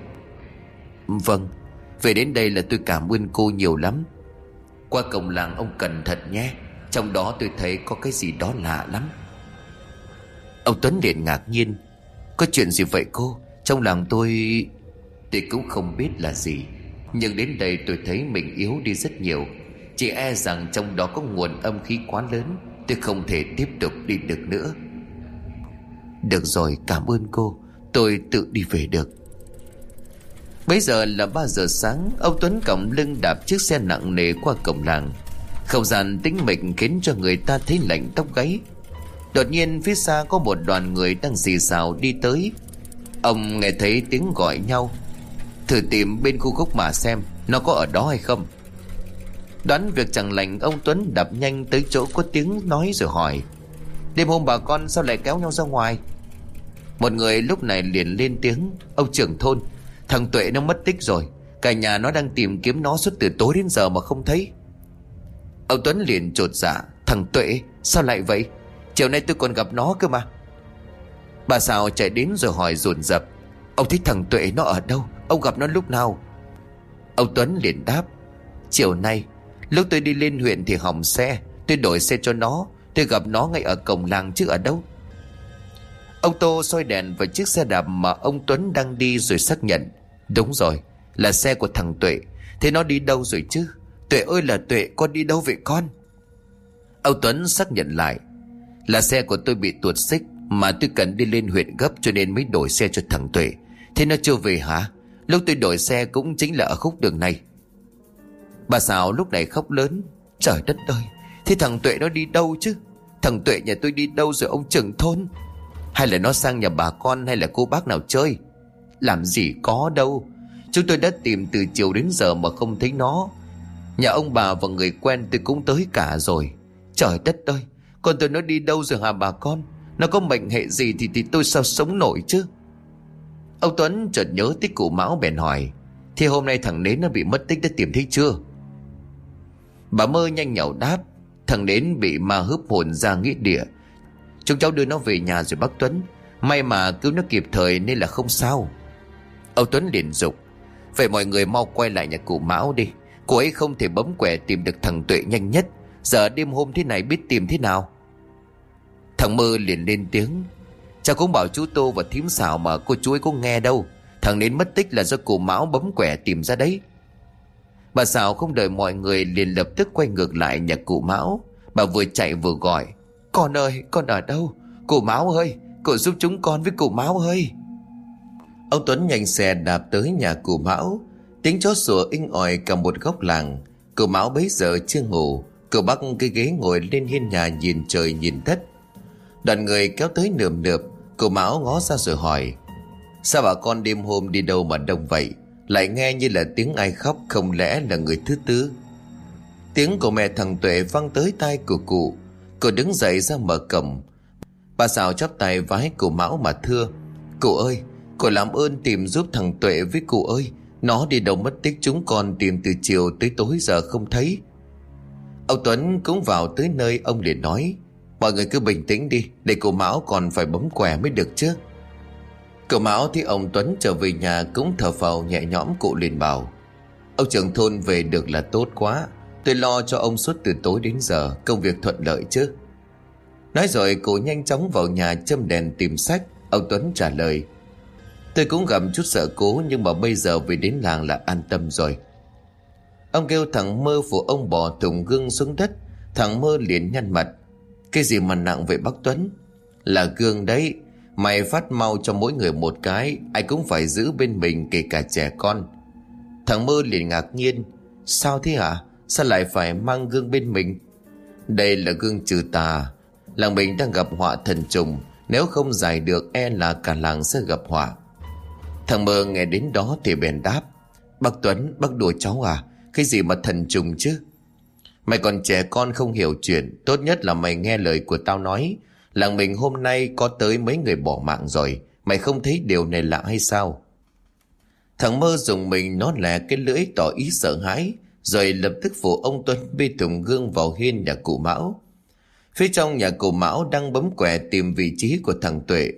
Vâng Về đến đây là tôi cảm ơn cô nhiều lắm. Qua cổng làng ông cẩn thận nhé, Trong đó tôi thấy có cái gì đó lạ lắm. Ông Tuấn liền ngạc nhiên, Có chuyện gì vậy cô? Trong làng tôi Tôi cũng không biết là gì, Nhưng đến đây tôi thấy mình yếu đi rất nhiều. Chỉ e rằng trong đó có nguồn âm khí quá lớn, Tôi không thể tiếp tục đi được nữa. Được rồi, cảm ơn cô. Tôi tự đi về được. Bây giờ là 3 giờ sáng, Ông Tuấn cổng lưng đạp chiếc xe nặng nề qua cổng làng. Không gian tĩnh mịch khiến cho người ta thấy lạnh tóc gáy. Đột nhiên, phía xa có một đoàn người đang xì xào đi tới. Ông nghe thấy tiếng gọi nhau. Thử tìm bên khu gốc mà xem, Nó có ở đó hay không? Đoán việc chẳng lành, Ông Tuấn đập nhanh tới chỗ có tiếng nói rồi hỏi, Đêm hôm bà con sao lại kéo nhau ra ngoài? Một người lúc này liền lên tiếng, Ông trưởng thôn, Thằng Tuệ nó mất tích rồi, Cả nhà nó đang tìm kiếm nó suốt từ tối đến giờ mà không thấy. Ông Tuấn liền trột dạ Thằng Tuệ, sao lại vậy? Chiều nay tôi còn gặp nó cơ mà. Bà Sào chạy đến rồi hỏi dồn dập, Ông thấy thằng Tuệ nó ở đâu? Ông gặp nó lúc nào? Ông Tuấn liền đáp, Chiều nay Lúc tôi đi lên huyện thì hỏng xe Tôi đổi xe cho nó Tôi gặp nó ngay ở cổng làng chứ ở đâu Ông Tô soi đèn vào chiếc xe đạp mà ông Tuấn đang đi rồi xác nhận. Đúng rồi, là xe của thằng Tuệ. Thế nó đi đâu rồi chứ? Tuệ ơi là Tuệ, con đi đâu vậy con? Ông Tuấn xác nhận lại. Là xe của tôi bị tuột xích mà tôi cần đi lên huyện gấp cho nên mới đổi xe cho thằng Tuệ. Thế nó chưa về hả? Lúc tôi đổi xe cũng chính là ở khúc đường này. Bà Sào lúc này khóc lớn. Trời đất ơi, thế thằng Tuệ nó đi đâu chứ? Thằng Tuệ nhà tôi đi đâu rồi ông trưởng thôn? Hay là nó sang nhà bà con hay là cô bác nào chơi? Làm gì có đâu. Chúng tôi đã tìm từ chiều đến giờ mà không thấy nó. Nhà ông bà và người quen tôi cũng tới cả rồi. Trời đất ơi Con tôi nó đi đâu rồi hả bà con? Nó có mệnh hệ gì thì thì tôi sao sống nổi chứ? Ông Tuấn chợt nhớ tích cụ Mão bèn hỏi Thì hôm nay thằng Nến nó bị mất tích đã tìm thấy chưa? Bà mơ nhanh nhậu đáp, Thằng đến bị ma hướp hồn ra nghĩa địa. Chúng cháu đưa nó về nhà rồi bác Tuấn. May mà cứu nó kịp thời nên là không sao. Ông Tuấn liền dục, Vậy mọi người mau quay lại nhà cụ Mão đi. Cô ấy không thể bấm quẻ tìm được thằng Tuệ nhanh nhất. Giờ đêm hôm thế này biết tìm thế nào? Thằng Mơ liền lên tiếng Cha cũng bảo chú Tô và thím xào mà cô chú ấy có nghe đâu. Thằng đến mất tích là do cụ Mão bấm quẻ tìm ra đấy. Bà Sảo không đợi mọi người liền lập tức quay ngược lại nhà cụ Mão. Bà vừa chạy vừa gọi, Con ơi, con ở đâu? Cụ Mão ơi cụ giúp chúng con với cụ Mão ơi. Ông Tuấn nhanh xe đạp tới nhà cụ Mão. Tiếng chó sủa inh ỏi cả một góc làng. Cụ Mão bấy giờ chưa ngủ. Cụ bắt cái ghế ngồi lên hiên nhà nhìn trời nhìn đất. Đoàn người kéo tới nườm nượp. Cụ Mão ngó ra rồi hỏi, Sao bà con đêm hôm đi đâu mà đông vậy? Lại nghe như là tiếng ai khóc Không lẽ là người thứ tư? Tiếng của mẹ thằng Tuệ văng tới tai của cụ. Cụ đứng dậy ra mở cổng. Bà xào chắp tay vái cụ Mão mà thưa. Cụ ơi cụ làm ơn tìm giúp thằng Tuệ với cụ ơi. Nó đi đâu mất tích chúng con tìm từ chiều tới tối giờ không thấy. Ông Tuấn cũng vào tới nơi ông liền nói. Mọi người cứ bình tĩnh đi, Để cụ Mão còn phải bấm quẻ mới được chứ. Cậu Mão thấy ông Tuấn trở về nhà cũng thở phào nhẹ nhõm cụ liền bảo, Ông trưởng thôn về được là tốt quá, Tôi lo cho ông suốt từ tối đến giờ, Công việc thuận lợi chứ. Nói rồi cụ nhanh chóng vào nhà châm đèn tìm sách, Ông Tuấn trả lời, Tôi cũng gặp chút sợ cố Nhưng mà bây giờ về đến làng là an tâm rồi. Ông kêu thằng mơ phụ ông bỏ thùng gương xuống đất, Thằng mơ liền nhăn mặt, Cái gì mà nặng vậy bác Tuấn? Là gương đấy Mày phát mau cho mỗi người một cái, Ai cũng phải giữ bên mình kể cả trẻ con. Thằng mơ liền ngạc nhiên, Sao thế hả? Sao lại phải mang gương bên mình? Đây là gương trừ tà. Làng mình đang gặp họa thần trùng, Nếu không giải được e là cả làng sẽ gặp họa. Thằng mơ nghe đến đó thì bèn đáp, Bác Tuấn, bác đùa cháu à? Cái gì mà thần trùng chứ? Mày còn trẻ con không hiểu chuyện, Tốt nhất là mày nghe lời của tao nói. Làng mình hôm nay có tới mấy người bỏ mạng rồi, Mày không thấy điều này lạ hay sao? Thằng mơ dùng mình nó lẻ cái lưỡi tỏ ý sợ hãi, Rồi lập tức phụ ông Tuấn bê thùng gương vào hiên nhà cụ Mão. Phía trong nhà cụ Mão đang bấm quẻ tìm vị trí của thằng Tuệ.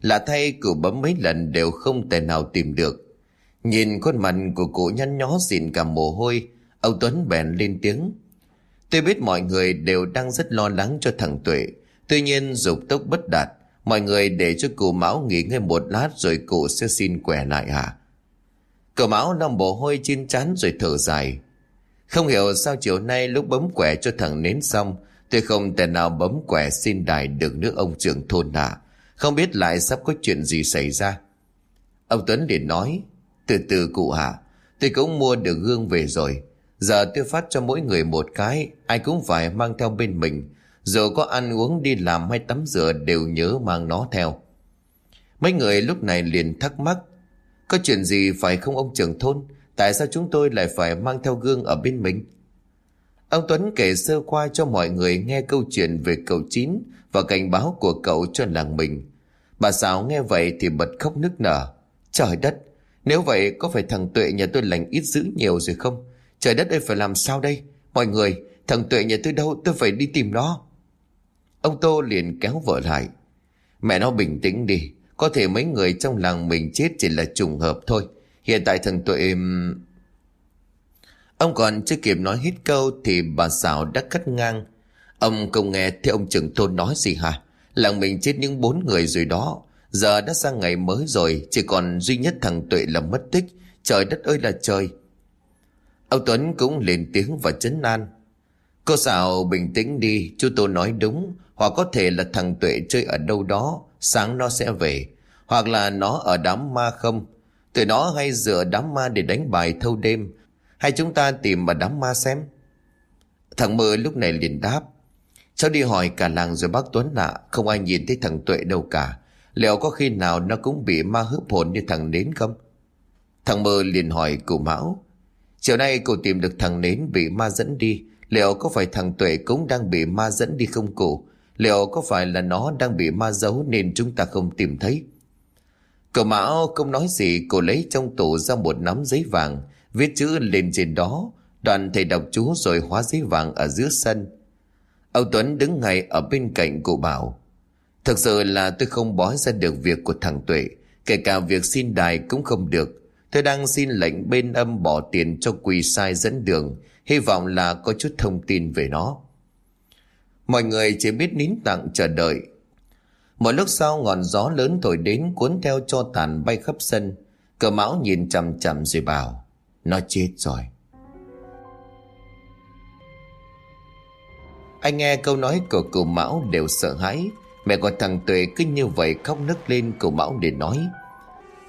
Lạ thay cụ bấm mấy lần đều không thể nào tìm được. Nhìn khuôn mặt của cụ nhăn nhó dịn cả mồ hôi, Ông Tuấn bèn lên tiếng. Tôi biết mọi người đều đang rất lo lắng cho thằng Tuệ. Tuy nhiên dục tốc bất đạt Mọi người để cho cụ Mão nghỉ ngơi một lát Rồi cụ sẽ xin quẻ lại hả? Cụ Mão nằm bộ hôi trên chắn rồi thở dài. Không hiểu sao chiều nay lúc bấm quẻ cho thằng nến xong Tôi không thể nào bấm quẻ xin đài được nước ông trưởng thôn hạ. Không biết lại sắp có chuyện gì xảy ra. Ông Tuấn liền nói Từ từ cụ hả, Tôi cũng mua được gương về rồi. Giờ tôi phát cho mỗi người một cái Ai cũng phải mang theo bên mình. Dù có ăn uống đi làm hay tắm rửa Đều nhớ mang nó theo Mấy người lúc này liền thắc mắc Có chuyện gì phải không ông trưởng thôn Tại sao chúng tôi lại phải mang theo gương ở bên mình Ông Tuấn kể sơ qua cho mọi người nghe câu chuyện về cậu Chín và cảnh báo của cậu cho làng mình. Bà Sáu nghe vậy thì bật khóc nức nở. Trời đất, nếu vậy có phải thằng Tuệ nhà tôi lành ít dữ nhiều rồi không? Trời đất ơi phải làm sao đây? Mọi người, thằng Tuệ nhà tôi đâu, tôi phải đi tìm nó. Ông Tô liền kéo vợ lại. Mẹ nó bình tĩnh đi, có thể mấy người trong làng mình chết chỉ là trùng hợp thôi. Hiện tại thằng Tuệ... Ông còn chưa kịp nói hết câu thì bà xảo đã cắt ngang. Ông không nghe theo ông trưởng thôn nói gì hả? Làng mình chết những bốn người rồi đó. Giờ đã sang ngày mới rồi, chỉ còn duy nhất thằng Tuệ là mất tích. Trời đất ơi là trời. Ông Tuấn cũng lên tiếng và chấn an. Cô xảo bình tĩnh đi, chú Tô nói đúng. Hoặc có thể là thằng Tuệ chơi ở đâu đó, sáng nó sẽ về. Hoặc là nó ở đám ma không. Tụi nó hay dựa đám ma để đánh bài thâu đêm. Hay chúng ta tìm ở đám ma xem. Thằng mơ lúc này liền đáp. Cháu đi hỏi cả làng rồi bác Tuấn ạ Không ai nhìn thấy thằng Tuệ đâu cả. Liệu có khi nào nó cũng bị ma hướp hồn như thằng Nến không? Thằng mơ liền hỏi cụ Mão. Chiều nay cụ tìm được thằng Nến bị ma dẫn đi. Liệu có phải thằng Tuệ cũng đang bị ma dẫn đi không cụ? Liệu có phải là nó đang bị ma giấu Nên chúng ta không tìm thấy? Cậu Mão không nói gì, Cô lấy trong tủ ra một nắm giấy vàng, Viết chữ lên trên đó Đoàn thầy đọc chú rồi hóa giấy vàng ở giữa sân. Ông Tuấn đứng ngay ở bên cạnh cụ bảo, Thực sự là tôi không bó ra được việc của thằng Tuệ, Kể cả việc xin đài cũng không được. Tôi đang xin lệnh bên âm bỏ tiền cho quỳ sai dẫn đường, Hy vọng là có chút thông tin về nó. Mọi người chỉ biết nín tặng chờ đợi. Một lúc sau, ngọn gió lớn thổi đến cuốn theo cho tàn bay khắp sân. Cờ máu nhìn chằm chằm rồi bảo, Nó chết rồi. Anh nghe câu nói của cụ Mão đều sợ hãi. Mẹ của thằng Tuệ cứ như vậy khóc nức lên, cụ Mão để nói,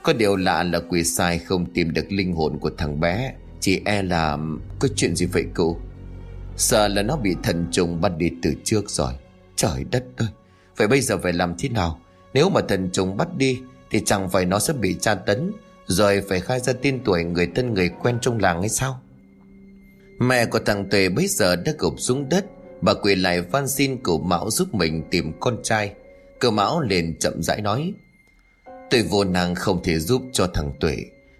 Có điều lạ là quỷ sai không tìm được linh hồn của thằng bé. Chỉ e là, có chuyện gì vậy cô Sợ là nó bị thần trùng bắt đi từ trước rồi. Trời đất ơi, Vậy bây giờ phải làm thế nào? Nếu mà thần trùng bắt đi, Thì chẳng phải nó sẽ bị tra tấn, Rồi phải khai ra tin tuổi người thân người quen trong làng hay sao? Mẹ của thằng Tuệ bây giờ đã gục xuống đất, Bà quỳ lại van xin cửu Mão giúp mình tìm con trai. Cửu Mão liền chậm rãi nói Tôi vô năng không thể giúp cho thằng Tuệ.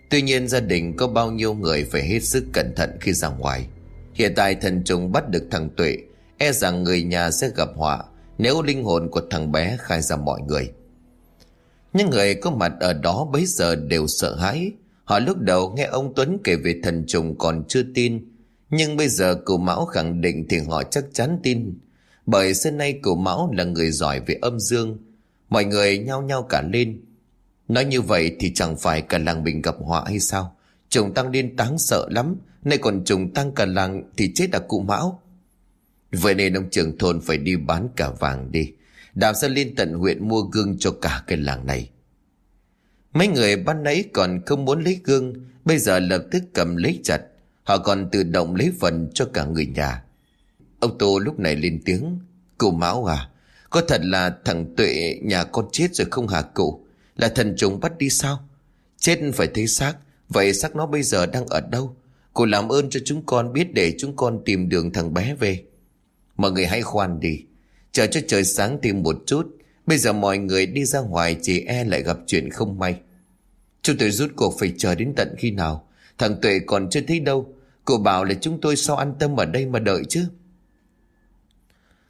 Tuy nhiên gia đình có bao nhiêu người phải hết sức cẩn thận khi ra ngoài. Hiện tại thần trùng bắt được thằng Tuệ E rằng người nhà sẽ gặp họa Nếu linh hồn của thằng bé khai ra mọi người Những người có mặt ở đó bấy giờ đều sợ hãi Họ lúc đầu nghe ông Tuấn kể về thần trùng còn chưa tin, nhưng bây giờ cụ Mão khẳng định thì họ chắc chắn tin. Bởi xưa nay cụ Mão là người giỏi về âm dương. Mọi người nhao nhao cả lên. Nói như vậy thì chẳng phải cả làng mình gặp họa hay sao? Trùng tăng điên táng sợ lắm. Nay còn trùng tăng cả làng thì chết là cụ Mão. Vậy nên ông trưởng thôn phải đi bán cả vàng đi. Đào ra lên tận huyện mua gương cho cả cái làng này. Mấy người ban nãy còn không muốn lấy gương, bây giờ lập tức cầm lấy chặt. Họ còn tự động lấy phần cho cả người nhà. Ông Tô lúc này lên tiếng. Cụ Mão à, có thật là thằng Tuệ nhà con chết rồi không hả cụ? Là thần trùng bắt đi sao? Chết phải thấy xác, vậy xác nó bây giờ đang ở đâu? cô làm ơn cho chúng con biết để chúng con tìm đường thằng bé về. Mọi người hãy khoan đi, chờ cho trời sáng thêm một chút. Bây giờ mọi người đi ra ngoài chỉ e lại gặp chuyện không may. Chúng tôi rút cuộc phải chờ đến tận khi nào? Thằng Tuệ còn chưa thấy đâu. Cô bảo là chúng tôi sao an tâm ở đây mà đợi chứ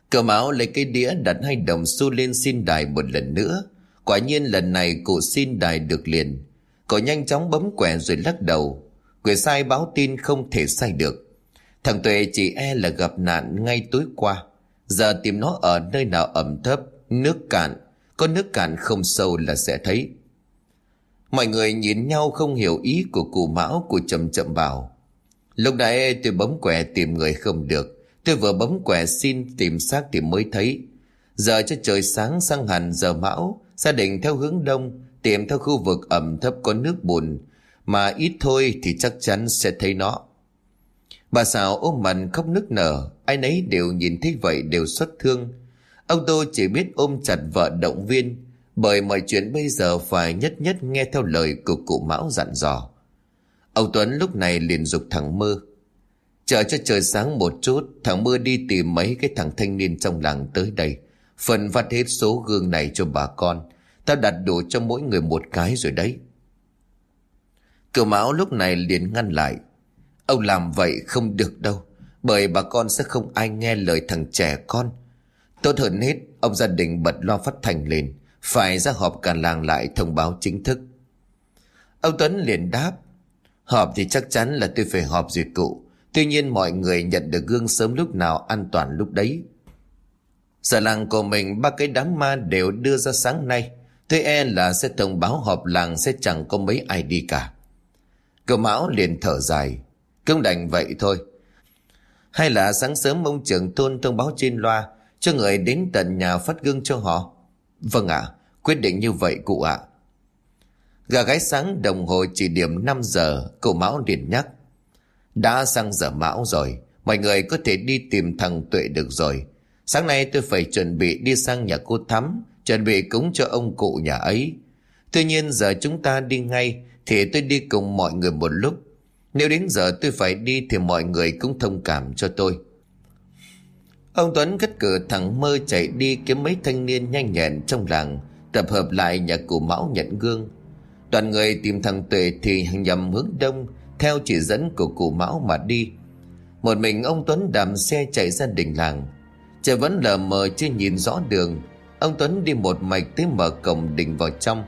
cờ máu lấy cây đĩa đặt hai đồng xu lên xin đài một lần nữa Quả nhiên lần này cụ xin đài được liền Cậu nhanh chóng bấm quẻ rồi lắc đầu. Quẻ sai báo tin không thể sai được. Thằng Tuệ chỉ e là gặp nạn ngay tối qua. Giờ tìm nó ở nơi nào ẩm thấp, Nước cạn. Có nước cạn không sâu là sẽ thấy. Mọi người nhìn nhau không hiểu ý của cụ Mão, của chậm chậm bảo. Lúc nãy tôi bấm quẻ tìm người không được. Tôi vừa bấm quẻ xin tìm xác thì mới thấy. Giờ cho trời sáng sang hẳn, giờ mão Gia đình theo hướng đông. Tìm theo khu vực ẩm thấp có nước bùn Mà ít thôi thì chắc chắn sẽ thấy nó Bà xào ôm mặt khóc nức nở Ai nấy đều nhìn thấy vậy đều xuất thương Ông Tô chỉ biết ôm chặt vợ động viên Bởi mọi chuyện bây giờ phải nhất nhất nghe theo lời của cụ Mão dặn dò Ông Tuấn lúc này liền dục thằng Mơ. Chờ cho trời sáng một chút, thằng Mơ đi tìm mấy cái thằng thanh niên trong làng tới đây. Phần vắt hết số gương này cho bà con. Ta đặt đủ cho mỗi người một cái rồi đấy. Cửu Mão lúc này liền ngăn lại. Ông làm vậy không được đâu. Bởi bà con sẽ không ai nghe lời thằng trẻ con. Tốt hơn hết, ông gia đình bật lo phát thành lên. Phải ra họp cả làng lại thông báo chính thức. Ông Tuấn liền đáp. Họp thì chắc chắn là tôi phải họp duyệt cụ. Tuy nhiên mọi người nhận được gương sớm lúc nào an toàn lúc đấy. Sở làng của mình ba cái đám ma đều đưa ra sáng nay. Tôi e là sẽ thông báo họp làng sẽ chẳng có mấy ai đi cả. Cậu Mão liền thở dài. Cũng đành vậy thôi. Hay là sáng sớm ông trưởng thôn thông báo trên loa cho người đến tận nhà phát gương cho họ? Vâng ạ, quyết định như vậy cụ ạ. Gà gái sáng đồng hồ chỉ điểm 5 giờ, cậu Mão liền nhắc. Đã sang giờ Mão rồi, mọi người có thể đi tìm thằng Tuệ được rồi. Sáng nay tôi phải chuẩn bị đi sang nhà cô Thắm, chuẩn bị cúng cho ông cụ nhà ấy. Tuy nhiên giờ chúng ta đi ngay thì tôi đi cùng mọi người một lúc. Nếu đến giờ tôi phải đi thì mọi người cũng thông cảm cho tôi. Ông Tuấn cất cửa thẳng mơ chạy đi kiếm mấy thanh niên nhanh nhẹn trong làng, tập hợp lại nhà cụ Mão nhận gương. Đoàn người tìm thằng Tuệ thì nhằm hướng đông Theo chỉ dẫn của cụ Mão mà đi Một mình ông Tuấn đạp xe chạy ra đỉnh làng Trời vẫn lờ mờ chưa nhìn rõ đường Ông Tuấn đi một mạch tới mở cổng đình vào trong.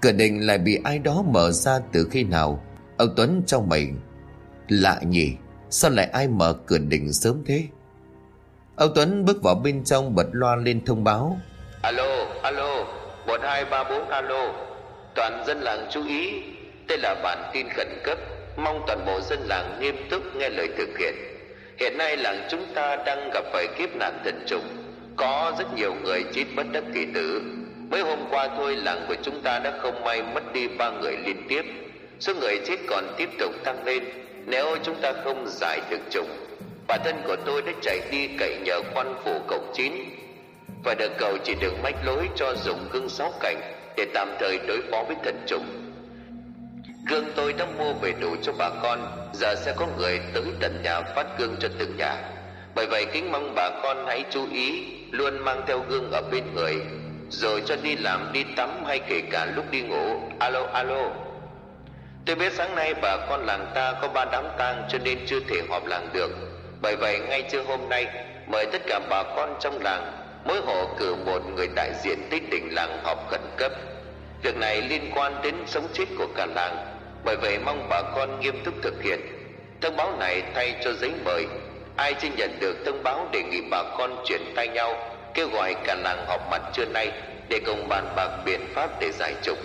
Cửa đình lại bị ai đó mở ra từ khi nào? Ông Tuấn trong mày Lạ nhỉ Sao lại ai mở cửa đình sớm thế? Ông Tuấn bước vào bên trong bật loa lên thông báo. Alo, alo 1234 alo. Toàn dân làng chú ý Đây là bản tin khẩn cấp. Mong toàn bộ dân làng nghiêm túc nghe lời thực hiện. Hiện nay làng chúng ta đang gặp phải kiếp nạn thần trùng có rất nhiều người chết bất đắc kỳ tử. Mới hôm qua thôi, làng của chúng ta đã không may mất đi ba người liên tiếp. Số người chết còn tiếp tục tăng lên, Nếu chúng ta không giải được trùng Bản thân của tôi đã chạy đi cậy nhờ quan phủ cổng chín. Và được cầu chỉ được mách lối cho dùng gương sáu cảnh Để tạm thời đối phó với thần trùng Gương tôi đã mua về đủ cho bà con, Giờ sẽ có người tới tận nhà phát gương cho từng nhà. Bởi vậy kính mong bà con hãy chú ý, Luôn mang theo gương ở bên người. Rồi cho đi làm, đi tắm, hay kể cả lúc đi ngủ. Alo alo. Tôi biết sáng nay bà con làng ta có ba đám tang cho nên chưa thể họp làng được. Bởi vậy ngay trưa hôm nay, Mời tất cả bà con trong làng, Mỗi hộ cử một người đại diện tới đỉnh làng họp khẩn cấp. Việc này liên quan đến sống chết của cả làng. Bởi vậy mong bà con nghiêm túc thực hiện. Thông báo này thay cho giấy mời. Ai chưa nhận được thông báo đề nghị bà con chuyển tay nhau, Kêu gọi cả làng họp mặt trưa nay Để cùng bàn bạc biện pháp để giải trục.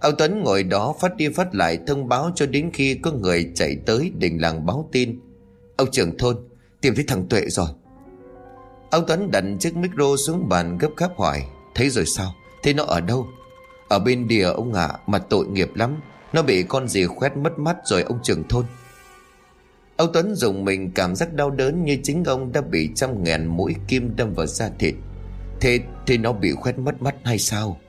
Ông Tuấn ngồi đó phát đi phát lại thông báo cho đến khi có người chạy tới đình làng báo tin. Ông trưởng thôn, tìm thấy thằng Tuệ rồi. Ông Tuấn đặt chiếc micro xuống bàn gấp gáp hỏi, Thấy rồi sao? Thế nó ở đâu? Ở bên đìa ông ạ, mà tội nghiệp lắm. Nó bị con gì khoét mất mắt rồi, ông trưởng thôn. Ông Tuấn dùng mình cảm giác đau đớn như chính ông đã bị trăm ngàn mũi kim đâm vào da thịt. Thế thì nó bị khoét mất mắt hay sao?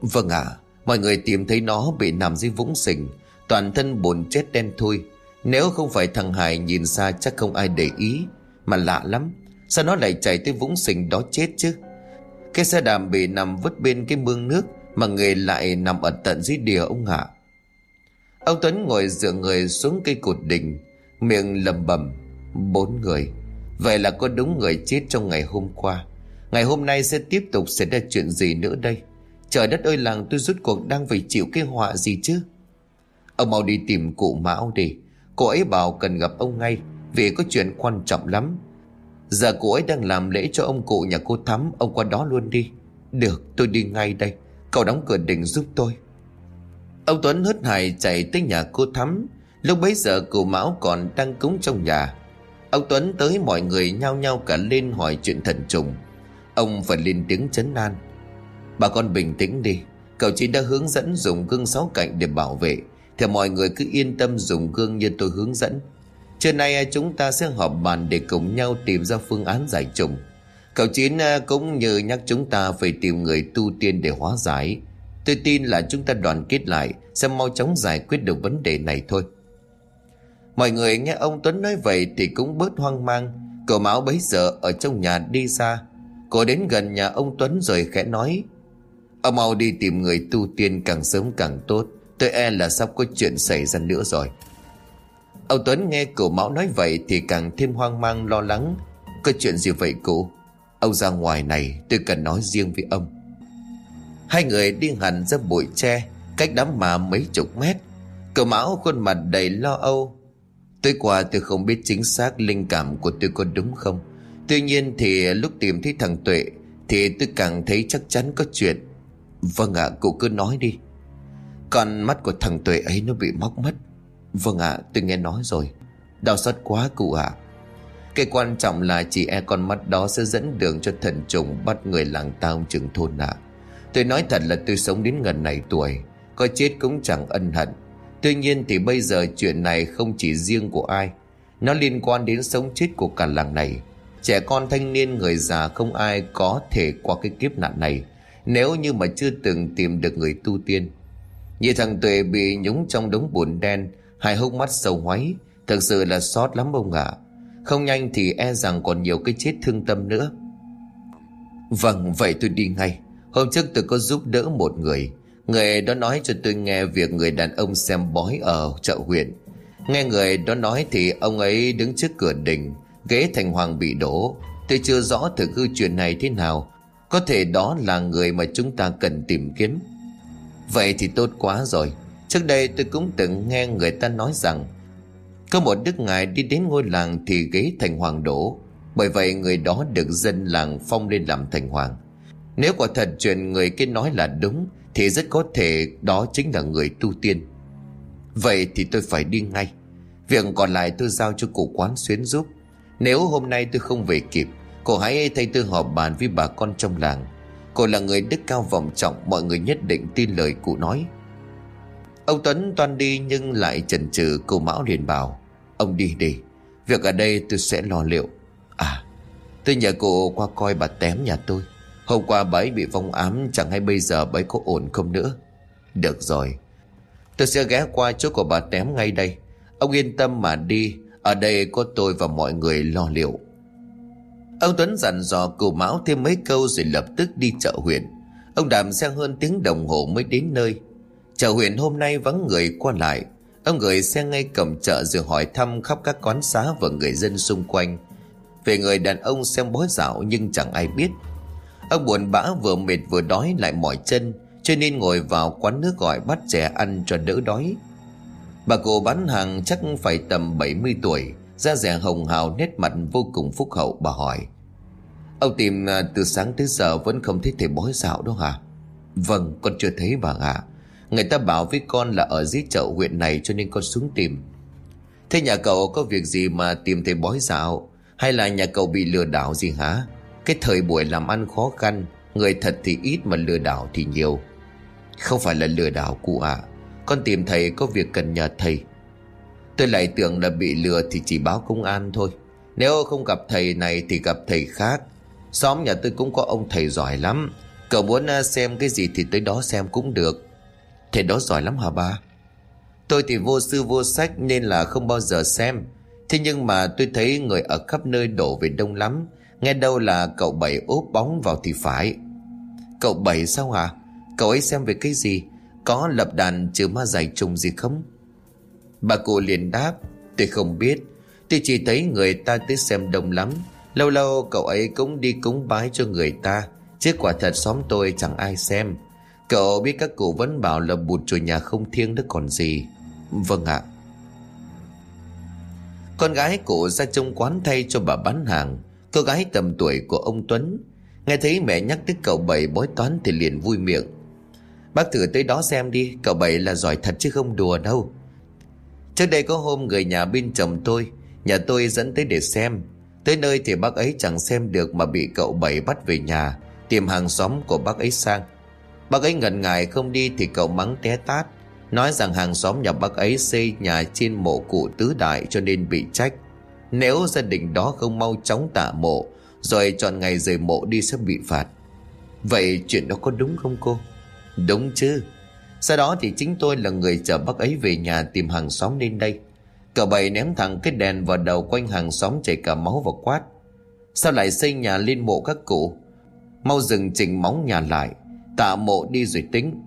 Vâng ạ, Mọi người tìm thấy nó bị nằm dưới vũng sình, Toàn thân bồn chết đen thui. Nếu không phải thằng Hải nhìn xa chắc không ai để ý, Mà lạ lắm, Sao nó lại chạy tới vũng sình đó chết chứ? Cái xe đạp bị nằm vứt bên cái mương nước mà người lại nằm ở tận dưới đìa ông Hạ Ông Tuấn ngồi dựa người xuống cây cột đình Miệng lầm bầm, Bốn người. Vậy là có đúng người chết trong ngày hôm qua. Ngày hôm nay sẽ tiếp tục xảy ra chuyện gì nữa đây? Trời đất ơi, làng tôi rút cuộc đang phải chịu cái họa gì chứ? Ông mau đi tìm cụ Mão đi. Cô ấy bảo cần gặp ông ngay, Vì có chuyện quan trọng lắm. Giờ cô ấy đang làm lễ cho ông cụ nhà cô Thắm, Ông qua đó luôn đi. Được, tôi đi ngay đây. Cậu đóng cửa đình giúp tôi. Ông Tuấn hớt hải chạy tới nhà cô Thắm. Lúc bấy giờ cụ Mão còn đang cúng trong nhà, Ông Tuấn tới mọi người nhao nhao cả lên hỏi chuyện thần trùng Ông phải lên tiếng chấn an, Bà con bình tĩnh đi, Cậu chỉ đã hướng dẫn dùng gương sáu cạnh để bảo vệ, Thì mọi người cứ yên tâm dùng gương như tôi hướng dẫn Trưa nay chúng ta sẽ họp bàn để cùng nhau tìm ra phương án giải trùng Cậu Chín à, cũng như nhắc chúng ta phải tìm người tu tiên để hóa giải. Tôi tin là chúng ta đoàn kết lại, sẽ mau chóng giải quyết được vấn đề này thôi. Mọi người nghe ông Tuấn nói vậy thì cũng bớt hoang mang. Cậu Mão bấy giờ ở trong nhà đi ra. Cô đến gần nhà ông Tuấn rồi khẽ nói. Ông mau đi tìm người tu tiên càng sớm càng tốt. Tôi e là sắp có chuyện xảy ra nữa rồi. Ông Tuấn nghe cậu Mão nói vậy thì càng thêm hoang mang, lo lắng. Có chuyện gì vậy cụ? Ông ra ngoài này, tôi cần nói riêng với ông Hai người đi hẳn ra bụi tre, Cách đám mà mấy chục mét Cậu Mão khuôn mặt đầy lo âu Tôi qua tôi không biết chính xác linh cảm của tôi có đúng không. Tuy nhiên thì lúc tìm thấy thằng Tuệ Thì tôi càng thấy chắc chắn có chuyện. Vâng ạ cụ cứ nói đi. Còn mắt của thằng Tuệ ấy nó bị móc mất. Vâng ạ tôi nghe nói rồi. Đau xót quá cụ ạ. Cái quan trọng là chỉ e con mắt đó sẽ dẫn đường cho thần trùng bắt người làng tao trường thôn ạ. Tôi nói thật là tôi sống đến gần này tuổi, có chết cũng chẳng ân hận. Tuy nhiên thì bây giờ chuyện này không chỉ riêng của ai, nó liên quan đến sống chết của cả làng này. Trẻ con thanh niên người già không ai có thể qua cái kiếp nạn này nếu như mà chưa từng tìm được người tu tiên. Như thằng Tuệ bị nhúng trong đống bùn đen, hai hốc mắt sâu hoáy, thật sự là xót lắm ông ạ. Không nhanh thì e rằng còn nhiều cái chết thương tâm nữa Vâng vậy tôi đi ngay Hôm trước tôi có giúp đỡ một người Người đó nói cho tôi nghe việc người đàn ông xem bói ở chợ huyện. Nghe người đó nói thì ông ấy đứng trước cửa đình, Ghế thành hoàng bị đổ. Tôi chưa rõ thực hư chuyện này thế nào. Có thể đó là người mà chúng ta cần tìm kiếm. Vậy thì tốt quá rồi. Trước đây tôi cũng từng nghe người ta nói rằng, Có một đức ngài đi đến ngôi làng thì ghế thành hoàng đổ. Bởi vậy người đó được dân làng phong lên làm thành hoàng. Nếu quả thật chuyện người kia nói là đúng thì rất có thể đó chính là người tu tiên. Vậy thì tôi phải đi ngay. Việc còn lại tôi giao cho cụ quán xuyến giúp. Nếu hôm nay tôi không về kịp, Cô hãy thay tôi họp bàn với bà con trong làng. Cô là người đức cao vọng trọng, Mọi người nhất định tin lời cụ nói. Ông Tuấn toan đi nhưng lại chần chừ cô Mão liền bảo, Ông đi đi, Việc ở đây tôi sẽ lo liệu. À tôi nhờ cô qua coi bà tém nhà tôi. Hôm qua bà ấy bị vong ám, Chẳng hay bây giờ bà ấy có ổn không nữa? Được rồi. Tôi sẽ ghé qua chỗ của bà tém ngay đây. Ông yên tâm mà đi. Ở đây có tôi và mọi người lo liệu. Ông Tuấn dặn dò cửu Mão thêm mấy câu rồi lập tức đi chợ huyện. Ông đàm xe hơn tiếng đồng hồ mới đến nơi. Chợ huyện hôm nay vắng người qua lại. Ông gửi xe ngay cổng chợ rồi hỏi thăm khắp các quán xá và người dân xung quanh. Về người đàn ông xem bói dạo nhưng chẳng ai biết. Ông buồn bã vừa mệt vừa đói lại mỏi chân, Cho nên ngồi vào quán nước gọi bắt trẻ ăn cho đỡ đói. Bà cô bán hàng chắc phải tầm 70 tuổi, Da rẻ hồng hào, nét mặt vô cùng phúc hậu, bà hỏi. Ông tìm à, từ sáng tới giờ vẫn không thấy thầy bói dạo đâu hả? Vâng con chưa thấy bà ạ. Người ta bảo với con là ở dưới chợ huyện này cho nên con xuống tìm. Thế nhà cậu có việc gì mà tìm thầy bói dạo? Hay là nhà cậu bị lừa đảo gì hả? Cái thời buổi làm ăn khó khăn, Người thật thì ít mà lừa đảo thì nhiều. Không phải là lừa đảo cụ ạ, Con tìm thầy có việc cần nhờ thầy. Tôi lại tưởng là bị lừa thì chỉ báo công an thôi. Nếu không gặp thầy này thì gặp thầy khác. Xóm nhà tôi cũng có ông thầy giỏi lắm. Cậu muốn à, xem cái gì thì tới đó xem cũng được. Thầy đó giỏi lắm hả ba? Tôi thì vô sư vô sách nên là không bao giờ xem. Thế nhưng mà tôi thấy người ở khắp nơi đổ về đông lắm. Nghe đâu là cậu bảy úp bóng vào thì phải. Cậu bảy sao hả? Cậu ấy xem về cái gì? Có lập đàn trừ ma giải trùng gì không? Bà cụ liền đáp, Tôi không biết. Tôi chỉ thấy người ta tới xem đông lắm. Lâu lâu cậu ấy cũng đi cúng bái cho người ta. Chứ quả thật xóm tôi chẳng ai xem. Cậu biết các cụ vẫn bảo là bụt chùa nhà không thiêng đó còn gì. Vâng ạ. Con gái cụ ra trong quán thay cho bà bán hàng. Cô gái tầm tuổi của ông Tuấn. Nghe thấy mẹ nhắc tới cậu bảy bói toán thì liền vui miệng. Bác thử tới đó xem đi, Cậu bảy là giỏi thật chứ không đùa đâu. Trước đây có hôm người nhà bên chồng tôi, Nhà tôi dẫn tới để xem. Tới nơi thì bác ấy chẳng xem được Mà bị cậu bảy bắt về nhà, Tìm hàng xóm của bác ấy sang. Bác ấy ngần ngại không đi Thì cậu mắng té tát, Nói rằng hàng xóm nhà bác ấy xây nhà trên mộ cụ tứ đại cho nên bị trách. Nếu gia đình đó không mau chóng tạ mộ, Rồi chọn ngày rời mộ đi sẽ bị phạt. Vậy chuyện đó có đúng không cô? Đúng chứ. Sau đó thì chính tôi là người chở bác ấy về nhà tìm hàng xóm lên đây. Cậu bảy ném thẳng cái đèn vào đầu quanh hàng xóm chảy cả máu và quát. Sao lại xây nhà lên mộ các cụ? Mau dừng chỉnh móng nhà lại Tạ mộ đi rồi tính.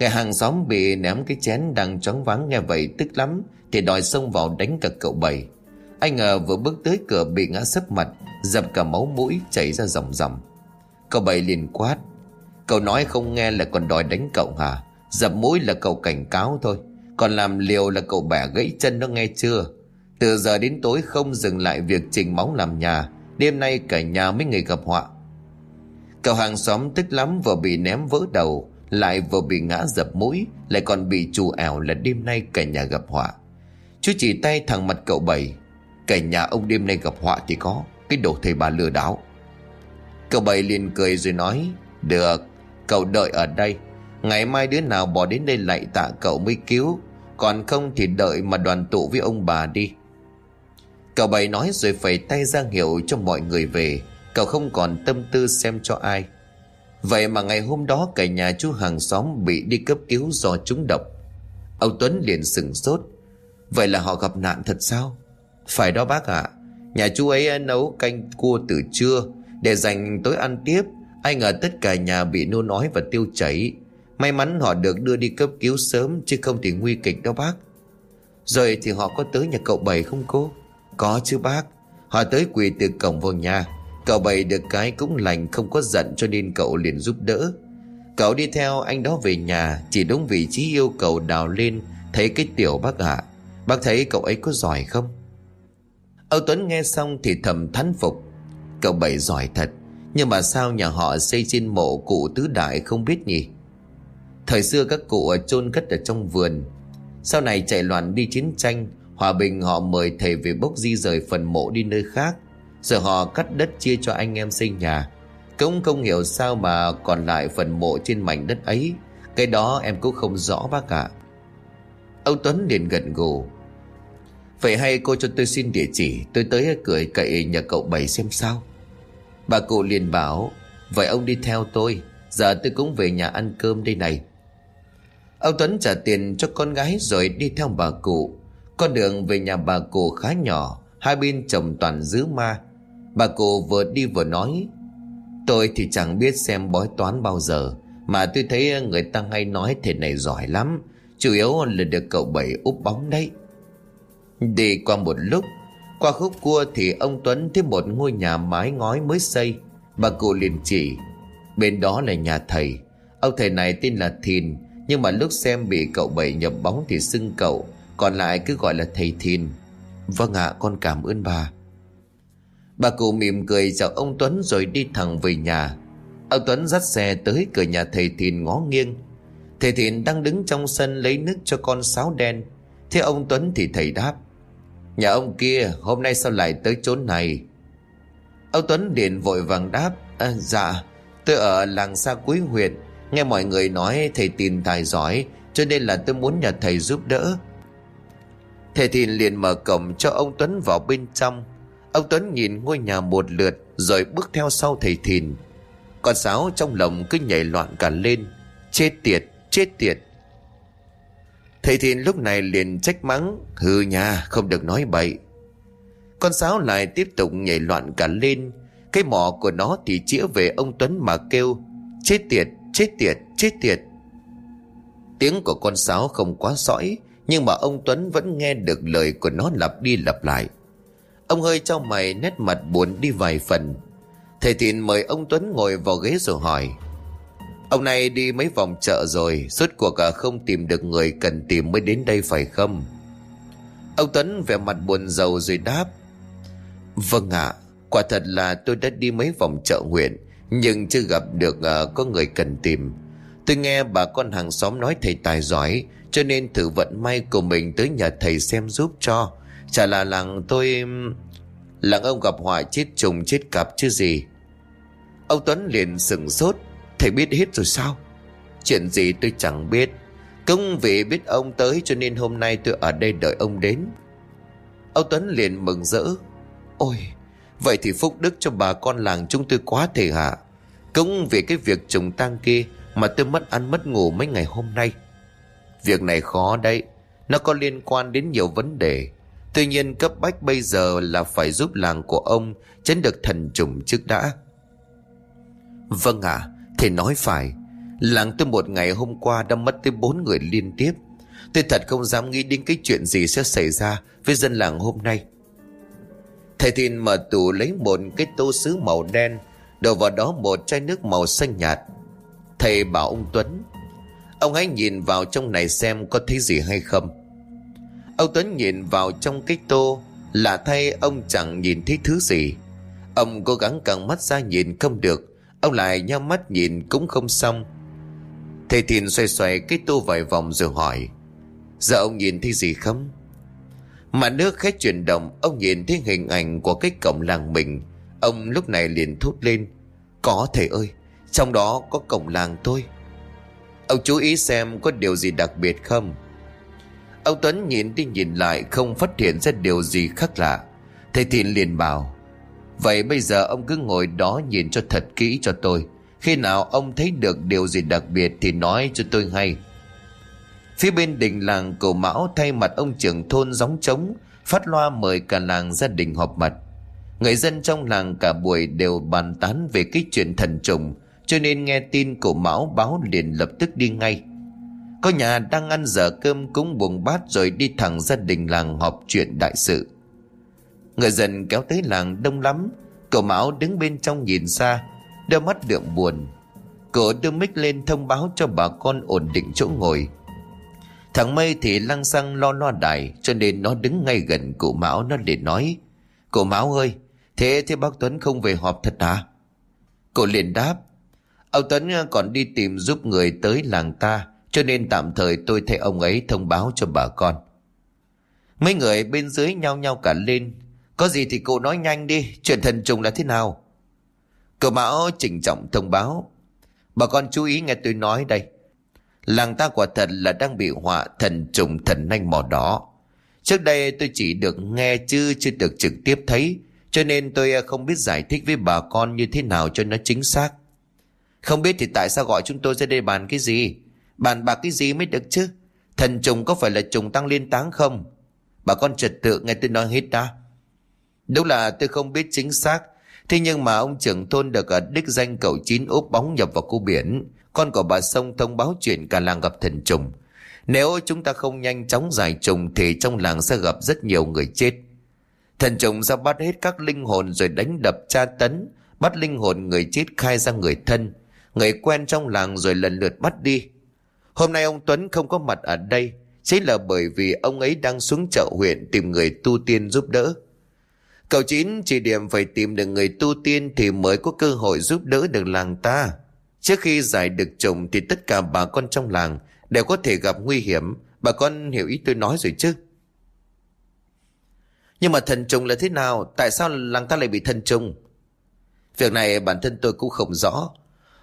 Người hàng xóm bị ném cái chén đang choáng váng nghe vậy tức lắm, Thì đòi xông vào đánh cả cậu bảy. Anh ngờ vừa bước tới cửa bị ngã sấp mặt, Dập cả máu mũi chảy ra dòng dòng. Cậu bảy liền quát, Cậu nói không nghe là còn đòi đánh cậu hả? Dập mũi là cậu cảnh cáo thôi, Còn làm liều là cậu bẻ gãy chân nó nghe chưa? Từ giờ đến tối không dừng lại việc trình máu làm nhà, Đêm nay cả nhà mấy người gặp họa. Cậu hàng xóm tức lắm vừa bị ném vỡ đầu, Lại vừa bị ngã dập mũi, Lại còn bị trù ảo là đêm nay cả nhà gặp họa. Chú chỉ tay thẳng mặt cậu bảy Cả nhà ông đêm nay gặp họa thì có, Cái đồ thầy bà lừa đảo. Cậu bảy liền cười rồi nói, Được, Cậu đợi ở đây. Ngày mai đứa nào bỏ đến đây lại tạ cậu mới cứu. Còn không thì đợi mà đoàn tụ với ông bà đi. Cậu bảy nói rồi phải tay ra hiệu cho mọi người về. Cậu không còn tâm tư xem cho ai. Vậy mà ngày hôm đó cả nhà chú hàng xóm bị đi cấp cứu do trúng độc. Ông Tuấn liền sừng sốt. Vậy là họ gặp nạn thật sao? Phải đó bác ạ. Nhà chú ấy nấu canh cua từ trưa, Để dành tối ăn tiếp. Ai ngờ tất cả nhà bị nôn ói và tiêu chảy. May mắn họ được đưa đi cấp cứu sớm, Chứ không thì nguy kịch đó bác. Rồi thì họ có tới nhà cậu bảy không cô? Có chứ bác. Họ tới quỳ từ cổng vào nhà. Cậu bảy được cái cũng lành, không có giận cho nên cậu liền giúp đỡ. Cậu đi theo anh đó về nhà, Chỉ đúng vị trí yêu cầu đào lên, Thấy cái tiểu bác ạ. Bác thấy cậu ấy có giỏi không? Âu Tuấn nghe xong thì thầm thán phục. Cậu bảy giỏi thật, Nhưng mà sao nhà họ xây trên mộ cụ tứ đại không biết nhỉ? Thời xưa các cụ chôn cất ở trong vườn. Sau này chạy loạn đi chiến tranh, Hòa bình họ mời thầy về bốc di rời phần mộ đi nơi khác. Rồi họ cắt đất chia cho anh em xây nhà. Cũng không hiểu sao mà còn lại phần mộ trên mảnh đất ấy. Cái đó em cũng không rõ bác ạ. Âu Tuấn liền gật gù. Vậy hay cô cho tôi xin địa chỉ, Tôi tới cười cậy nhà cậu bảy xem sao. Bà cụ liền bảo, Vậy ông đi theo tôi, Giờ tôi cũng về nhà ăn cơm đây này. Ông Tuấn trả tiền cho con gái rồi đi theo bà cụ. Con đường về nhà bà cụ khá nhỏ, Hai bên trồng toàn dứa ma. Bà cụ vừa đi vừa nói, Tôi thì chẳng biết xem bói toán bao giờ, Mà tôi thấy người ta hay nói thế này giỏi lắm, Chủ yếu là được cậu bảy úp bóng đấy. Đi qua một lúc, Qua khúc cua thì ông Tuấn thấy một ngôi nhà mái ngói mới xây. Bà cụ liền chỉ, Bên đó là nhà thầy. Ông thầy này tên là Thìn, Nhưng mà lúc xem bị cậu bảy nhập bóng thì xưng cậu, Còn lại cứ gọi là thầy Thìn. Vâng ạ, con cảm ơn bà. Bà cụ mỉm cười chào ông Tuấn rồi đi thẳng về nhà. Ông Tuấn dắt xe tới cửa nhà thầy Thìn ngó nghiêng. Thầy Thìn đang đứng trong sân lấy nước cho con sáo đen. Thế ông Tuấn thì thầy đáp Nhà ông kia hôm nay sao lại tới chốn này? Ông Tuấn điện vội vàng đáp à, Dạ tôi ở làng xa cuối huyện Nghe mọi người nói thầy tìm tài giỏi Cho nên là tôi muốn nhờ thầy giúp đỡ. Thầy Thìn liền mở cổng cho ông Tuấn vào bên trong. Ông Tuấn nhìn ngôi nhà một lượt Rồi bước theo sau thầy Thìn Con sáo trong lòng cứ nhảy loạn cả lên. Chết tiệt, chết tiệt Thầy thiện lúc này liền trách mắng Hừ nhà không được nói bậy. Con sáo lại tiếp tục nhảy loạn cả lên. Cái mỏ của nó thì chĩa về ông Tuấn mà kêu Chết tiệt, chết tiệt, chết tiệt. Tiếng của con sáo không quá sõi Nhưng mà ông Tuấn vẫn nghe được lời của nó lặp đi lặp lại. Ông hơi cho mày nét mặt buồn đi vài phần. Thầy Thìn mời ông Tuấn ngồi vào ghế rồi hỏi Ông này đi mấy vòng chợ rồi Suốt cuộc cả không tìm được người cần tìm mới đến đây phải không? Ông Tuấn vẻ mặt buồn rầu rồi đáp Vâng ạ Quả thật là tôi đã đi mấy vòng chợ huyện Nhưng chưa gặp được uh, có người cần tìm. Tôi nghe bà con hàng xóm nói thầy tài giỏi Cho nên thử vận may của mình tới nhà thầy xem giúp cho. Chả là làng tôi Làng ông gặp họa chết trùng chết cặp chứ gì. Ông Tuấn liền sừng sốt Thầy biết hết rồi sao? Chuyện gì tôi chẳng biết. Công vì biết ông tới cho nên hôm nay tôi ở đây đợi ông đến. Ông Tuấn liền mừng rỡ. Ôi Vậy thì phúc đức cho bà con làng chúng tôi quá thể hạ công vì cái việc trùng tang kia Mà tôi mất ăn mất ngủ mấy ngày hôm nay. Việc này khó đấy. Nó có liên quan đến nhiều vấn đề. Tuy nhiên cấp bách bây giờ là phải giúp làng của ông Tránh được thần trùng trước đã. Vâng ạ. à, Thầy nói phải, Làng tôi một ngày hôm qua đã mất tới bốn người liên tiếp. Tôi thật không dám nghĩ đến cái chuyện gì sẽ xảy ra Với dân làng hôm nay. Thầy Thìn mở tủ lấy một cái tô sứ màu đen, Đổ vào đó một chai nước màu xanh nhạt. Thầy bảo ông Tuấn, Ông hãy nhìn vào trong này xem có thấy gì hay không. Ông Tuấn nhìn vào trong cái tô, Lạ thay ông chẳng nhìn thấy thứ gì. Ông cố gắng căng mắt ra nhìn không được Ông lại nhắm mắt nhìn cũng không xong. Thầy Thìn xoay xoay cái tô vài vòng rồi hỏi, Giờ ông nhìn thấy gì không? Mà nước khách chuyển động, Ông nhìn thấy hình ảnh của cái cổng làng mình. Ông lúc này liền thốt lên, Có thầy ơi, Trong đó có cổng làng tôi. Ông chú ý xem có điều gì đặc biệt không? Ông Tuấn nhìn đi nhìn lại Không phát hiện ra điều gì khác lạ. Thầy Thìn liền bảo Vậy bây giờ ông cứ ngồi đó nhìn cho thật kỹ cho tôi. Khi nào ông thấy được điều gì đặc biệt Thì nói cho tôi hay Phía bên đình làng cổ mão Thay mặt ông trưởng thôn gióng trống, Phát loa mời cả làng gia đình họp mặt. Người dân trong làng cả buổi đều bàn tán về cái chuyện thần trùng, Cho nên nghe tin cổ mão báo liền lập tức đi ngay. Có nhà đang ăn dở cơm cúng buồng bát Rồi đi thẳng gia đình làng họp chuyện đại sự. Người dân kéo tới làng đông lắm. Cậu Mão đứng bên trong nhìn xa, Đôi mắt đượm buồn. Cậu đưa mic lên thông báo cho bà con ổn định chỗ ngồi. Thằng Mây thì lăng xăng lo lo đài, Cho nên nó đứng ngay gần cụ Mão Nó để nói, Cụ Mão ơi, Thế thế bác Tuấn không về họp thật à? Cậu liền đáp, Ông Tuấn ờ, còn đi tìm giúp người tới làng ta, Cho nên tạm thời tôi thay ông ấy thông báo cho bà con. Mấy người bên dưới nhau nhau cả lên có gì thì cô nói nhanh đi, Chuyện thần trùng là thế nào? Cậu Mão chỉnh trọng thông báo. Bà con chú ý nghe tôi nói đây. Làng ta quả thật là đang bị họa thần trùng thần nanh mỏ đỏ Trước đây tôi chỉ được nghe chứ chưa được trực tiếp thấy, Cho nên tôi không biết giải thích với bà con như thế nào cho nó chính xác. Không biết thì tại sao gọi chúng tôi ra đây bàn cái gì? Bàn bạc cái gì mới được chứ? Thần trùng có phải là trùng tăng liên táng không? Bà con trật tự nghe tôi nói hết đã. Đúng là tôi không biết chính xác. Thế nhưng mà ông trưởng thôn được ở đích danh cậu chín úp bóng nhập vào khu biển. Con của bà sông thông báo chuyện cả làng gặp thần trùng. Nếu chúng ta không nhanh chóng giải trùng Thì trong làng sẽ gặp rất nhiều người chết. Thần trùng ra bắt hết các linh hồn rồi đánh đập tra tấn, Bắt linh hồn người chết khai ra người thân. Người quen trong làng rồi lần lượt bắt đi. Hôm nay ông Tuấn không có mặt ở đây. Chính là bởi vì ông ấy đang xuống chợ huyện tìm người tu tiên giúp đỡ. Cậu Chín chỉ điểm phải tìm được người tu tiên thì mới có cơ hội giúp đỡ được làng ta. Trước khi giải được chồng thì tất cả bà con trong làng đều có thể gặp nguy hiểm. Bà con hiểu ý tôi nói rồi chứ. Nhưng mà thần trùng là thế nào? Tại sao làng ta lại bị thần trùng? Việc này bản thân tôi cũng không rõ.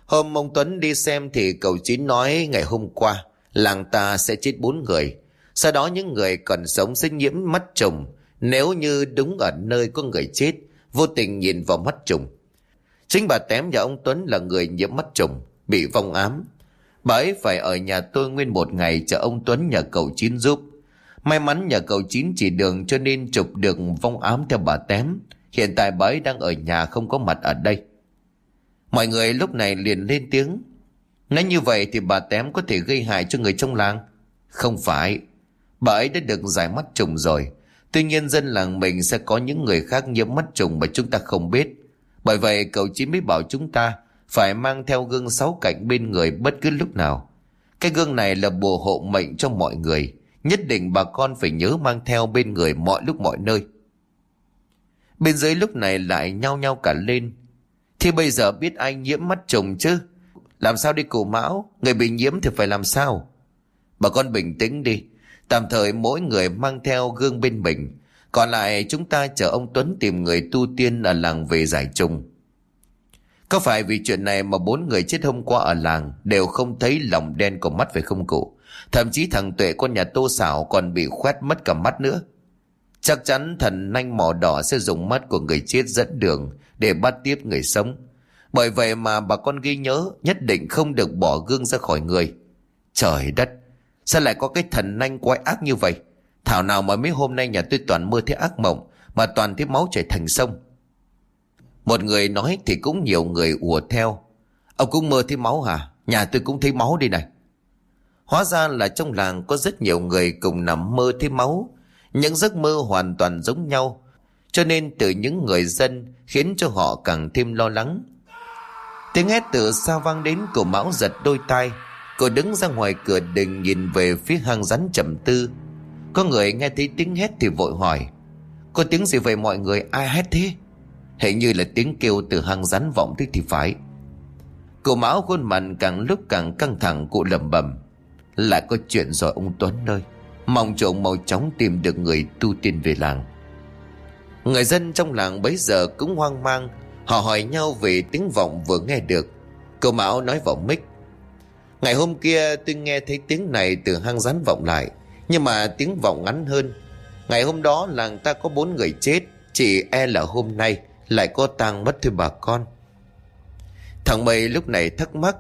Hôm ông Tuấn đi xem thì cậu Chín nói ngày hôm qua, làng ta sẽ chết bốn người. Sau đó những người còn sống sẽ nhiễm mắt trùng nếu như đúng ở nơi có người chết, vô tình nhìn vào mắt trùng. Chính bà Tém và ông Tuấn là người nhiễm mắt trùng, bị vong ám. Bà ấy phải ở nhà tôi nguyên một ngày chờ ông Tuấn nhờ cậu Chín giúp. May mắn nhờ cậu Chín chỉ đường cho nên chụp được vong ám theo bà Tém. Hiện tại bà ấy đang ở nhà không có mặt ở đây. Mọi người lúc này liền lên tiếng Nói như vậy thì bà Tém có thể gây hại cho người trong làng. Không phải. Bà ấy đã được giải mắt trùng rồi. Tuy nhiên dân làng mình sẽ có những người khác nhiễm mắt trùng mà chúng ta không biết. Bởi vậy, cậu chỉ mới bảo chúng ta phải mang theo gương sáu cạnh bên người bất cứ lúc nào. Cái gương này là bùa hộ mệnh cho mọi người. Nhất định bà con phải nhớ mang theo bên người mọi lúc mọi nơi. Bên dưới lúc này lại nhau nhau cả lên. Thì bây giờ biết ai nhiễm mắt trùng chứ? Làm sao đi cụ mão Người bị nhiễm thì phải làm sao Bà con bình tĩnh đi Tạm thời mỗi người mang theo gương bên mình. Còn lại chúng ta chờ ông Tuấn tìm người tu tiên ở làng về giải trùng. Có phải vì chuyện này mà bốn người chết hôm qua ở làng Đều không thấy lòng đen của mắt phải không cụ? Thậm chí thằng Tuệ con nhà tô xảo còn bị khoét mất cả mắt nữa. Chắc chắn thần nanh mỏ đỏ sẽ dùng mắt của người chết dẫn đường Để bắt tiếp người sống. Bởi vậy mà bà con ghi nhớ nhất định không được bỏ gương ra khỏi người. Trời đất, sao lại có cái thần nanh quái ác như vậy? Thảo nào mà mấy hôm nay nhà tôi toàn mơ thấy ác mộng, mà toàn thấy máu chảy thành sông. Một người nói thì cũng nhiều người ùa theo. Ông cũng mơ thấy máu hả? Nhà tôi cũng thấy máu đi này. Hóa ra là trong làng có rất nhiều người cùng nằm mơ thấy máu. Những giấc mơ hoàn toàn giống nhau. Cho nên từ những người dân khiến cho họ càng thêm lo lắng. Tiếng hét từ xa vang đến cổ mão giật đôi tai Cô đứng ra ngoài cửa đình nhìn về phía hang rắn trầm tư. Có người nghe thấy tiếng hét thì vội hỏi, Có tiếng gì vậy mọi người? Ai hét thế? Hình như là tiếng kêu từ hang rắn vọng tới thì phải. Cô mão khuôn mặt càng lúc càng căng thẳng, cụ lẩm bẩm, Lại có chuyện rồi ông Tuấn ơi. Mong cho ông mau chóng tìm được người tu tiên về làng. Người dân trong làng bấy giờ cũng hoang mang, Họ hỏi nhau về tiếng vọng vừa nghe được. Cô Mão nói vào mic Ngày hôm kia tôi nghe thấy tiếng này từ hang rắn vọng lại, Nhưng mà tiếng vọng ngắn hơn. Ngày hôm đó làng ta có bốn người chết, Chỉ e là hôm nay Lại có tang mất thôi bà con. Thằng Mây lúc này thắc mắc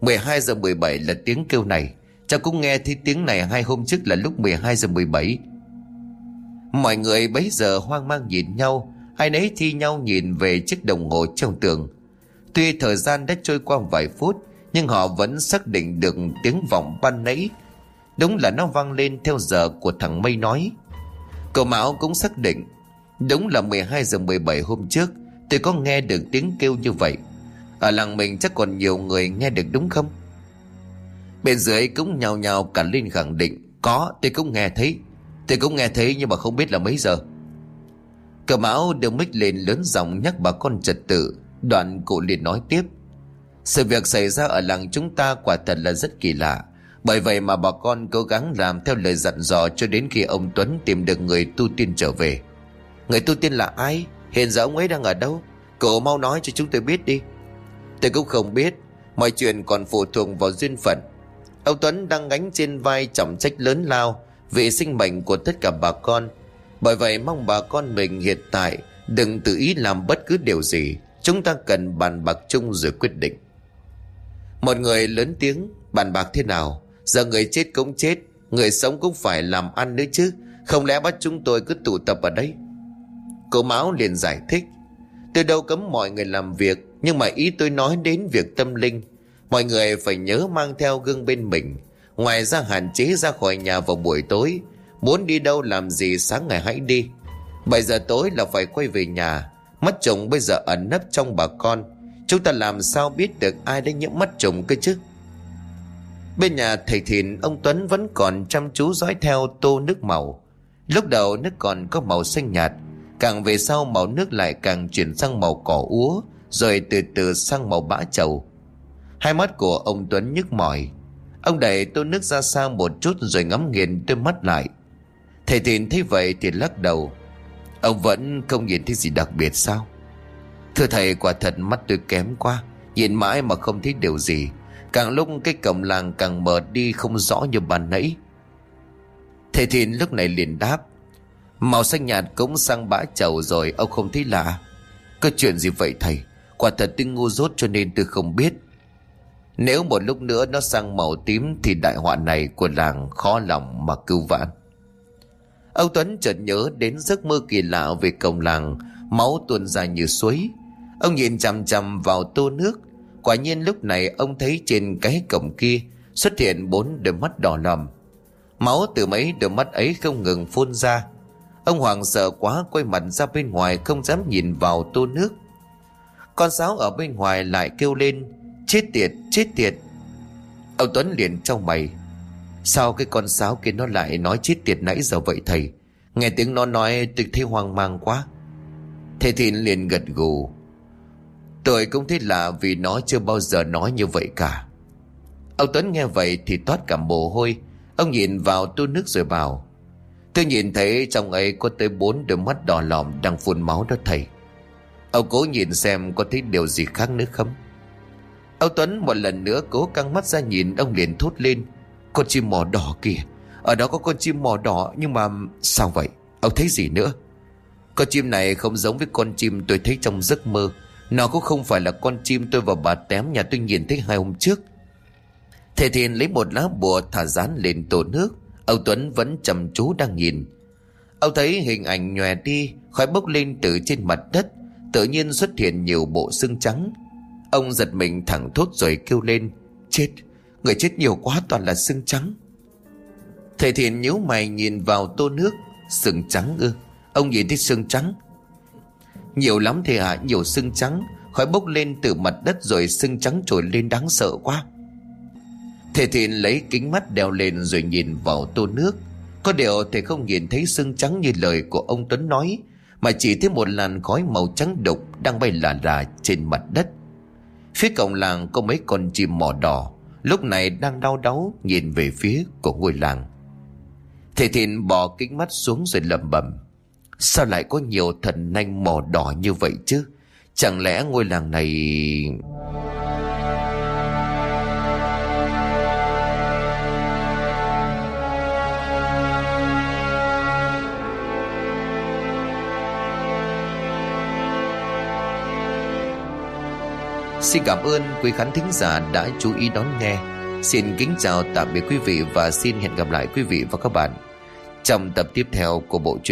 12 giờ 17 là tiếng kêu này, Cháu cũng nghe thấy tiếng này hai hôm trước là lúc 12 giờ 17 Mọi người bấy giờ hoang mang nhìn nhau, Ai nấy thi nhau nhìn về chiếc đồng hồ trong tường. Tuy thời gian đã trôi qua vài phút nhưng họ vẫn xác định được tiếng vọng ban nãy. Đúng là nó vang lên theo giờ của thằng Mây nói. Cậu Mão cũng xác định, Đúng là 12 giờ 17 hôm trước, Tôi có nghe được tiếng kêu như vậy. Ở làng mình chắc còn nhiều người nghe được đúng không? Bên dưới cũng nhào nhào cả lên khẳng định, Có, tôi cũng nghe thấy. Tôi cũng nghe thấy nhưng mà không biết là mấy giờ. Cờ mão đưa mic lên lớn giọng nhắc bà con trật tự, Đoạn cụ liền nói tiếp. Sự việc xảy ra ở làng chúng ta quả thật là rất kỳ lạ. Bởi vậy mà bà con cố gắng làm theo lời dặn dò Cho đến khi ông Tuấn tìm được người tu tiên trở về. Người tu tiên là ai? Hiện giờ ông ấy đang ở đâu? Cậu mau nói cho chúng tôi biết đi. Tôi cũng không biết. Mọi chuyện còn phụ thuộc vào duyên phận. Ông Tuấn đang gánh trên vai trọng trách lớn lao Vì sinh mệnh của tất cả bà con. Bởi vậy mong bà con mình hiện tại Đừng tự ý làm bất cứ điều gì. Chúng ta cần bàn bạc chung rồi quyết định. Một người lớn tiếng Bàn bạc thế nào? Giờ người chết cũng chết, Người sống cũng phải làm ăn nữa chứ. Không lẽ bắt chúng tôi cứ tụ tập ở đây Cô Mão liền giải thích. Tôi đâu cấm mọi người làm việc, Nhưng mà ý tôi nói đến việc tâm linh. Mọi người phải nhớ mang theo gương bên mình. Ngoài ra hạn chế ra khỏi nhà vào buổi tối. Muốn đi đâu làm gì sáng ngày hãy đi. 7 giờ tối là phải quay về nhà. Mất chồng bây giờ ẩn nấp trong bà con. Chúng ta làm sao biết được ai đã nhiễm mắt trùng cơ chứ? Bên nhà thầy thìn, Ông Tuấn vẫn còn chăm chú dõi theo tô nước màu. Lúc đầu nước còn có màu xanh nhạt, Càng về sau màu nước lại càng chuyển sang màu cỏ úa, Rồi từ từ sang màu bã trầu Hai mắt của ông Tuấn nhức mỏi. Ông đẩy tô nước ra xa một chút rồi ngắm nghiền đôi mắt lại. Thầy Thìn thấy vậy thì lắc đầu. Ông vẫn không nhìn thấy gì đặc biệt sao? Thưa thầy, quả thật mắt tôi kém quá, Nhìn mãi mà không thấy điều gì. Càng lúc cái cổng làng càng mở đi không rõ như ban nãy. Thầy Thìn lúc này liền đáp, Màu xanh nhạt cũng sang bã chầu rồi, Ông không thấy lạ. Có chuyện gì vậy thầy? Quả thật tôi ngu dốt cho nên tôi không biết. Nếu một lúc nữa nó sang màu tím Thì đại họa này của làng khó lòng mà cứu vãn. Ông Tuấn chợt nhớ đến giấc mơ kỳ lạ về cổng làng Máu tuôn ra như suối. Ông nhìn chằm chằm vào tô nước. Quả nhiên lúc này ông thấy trên cái cổng kia Xuất hiện bốn đôi mắt đỏ lòm. Máu từ mấy đôi mắt ấy không ngừng phun ra. Ông Hoàng sợ quá quay mặt ra bên ngoài không dám nhìn vào tô nước. Con sáo ở bên ngoài lại kêu lên Chết tiệt, chết tiệt. Ông Tuấn liền trong mày. Sao cái con sáo kia nó lại nói chết tiệt nãy giờ vậy thầy? Nghe tiếng nó nói tôi thấy hoang mang quá. Thầy Thìn liền gật gù Tôi cũng thấy lạ vì nó chưa bao giờ nói như vậy cả Ông Tuấn nghe vậy thì toát cả mồ hôi Ông nhìn vào tu nước rồi bảo, Tôi nhìn thấy trong ấy có tới bốn đôi mắt đỏ lòm đang phun máu đó thầy. Ông cố nhìn xem có thấy điều gì khác nữa không? Ông Tuấn một lần nữa cố căng mắt ra nhìn ông liền thốt lên. Con chim mò đỏ kìa. Ở đó có con chim mò đỏ nhưng mà sao vậy? Ông thấy gì nữa? Con chim này không giống với con chim tôi thấy trong giấc mơ. Nó cũng không phải là con chim tôi và bà tém nhà tôi nhìn thấy hai hôm trước. Thầy Thiền lấy một lá bùa thả dán lên tổ nước. Ông Tuấn vẫn chăm chú đang nhìn Ông thấy hình ảnh nhòe đi, Khói bốc lên từ trên mặt đất Tự nhiên xuất hiện nhiều bộ xương trắng Ông giật mình thẳng thốt rồi kêu lên, Chết, Người chết nhiều quá toàn là xương trắng Thầy thiền nhíu mày nhìn vào tô nước Xương trắng ư Ông nhìn thấy xương trắng Nhiều lắm thầy à Nhiều xương trắng Khói bốc lên từ mặt đất rồi xương trắng trồi lên đáng sợ quá Thầy Thìn lấy kính mắt đeo lên rồi nhìn vào tô nước. Có điều thầy không nhìn thấy xương trắng như lời của ông Tuấn nói, mà chỉ thấy một làn khói màu trắng đục đang bay lả lả trên mặt đất. Phía cổng làng có mấy con chim mỏ đỏ, lúc này đang đau đáu nhìn về phía của ngôi làng. Thầy Thìn bỏ kính mắt xuống rồi lầm bầm. Sao lại có nhiều thần nanh mỏ đỏ như vậy chứ? Chẳng lẽ ngôi làng này... Xin cảm ơn quý khán thính giả đã chú ý đón nghe. Xin kính chào tạm biệt quý vị và xin hẹn gặp lại quý vị và các bạn trong tập tiếp theo của bộ truyện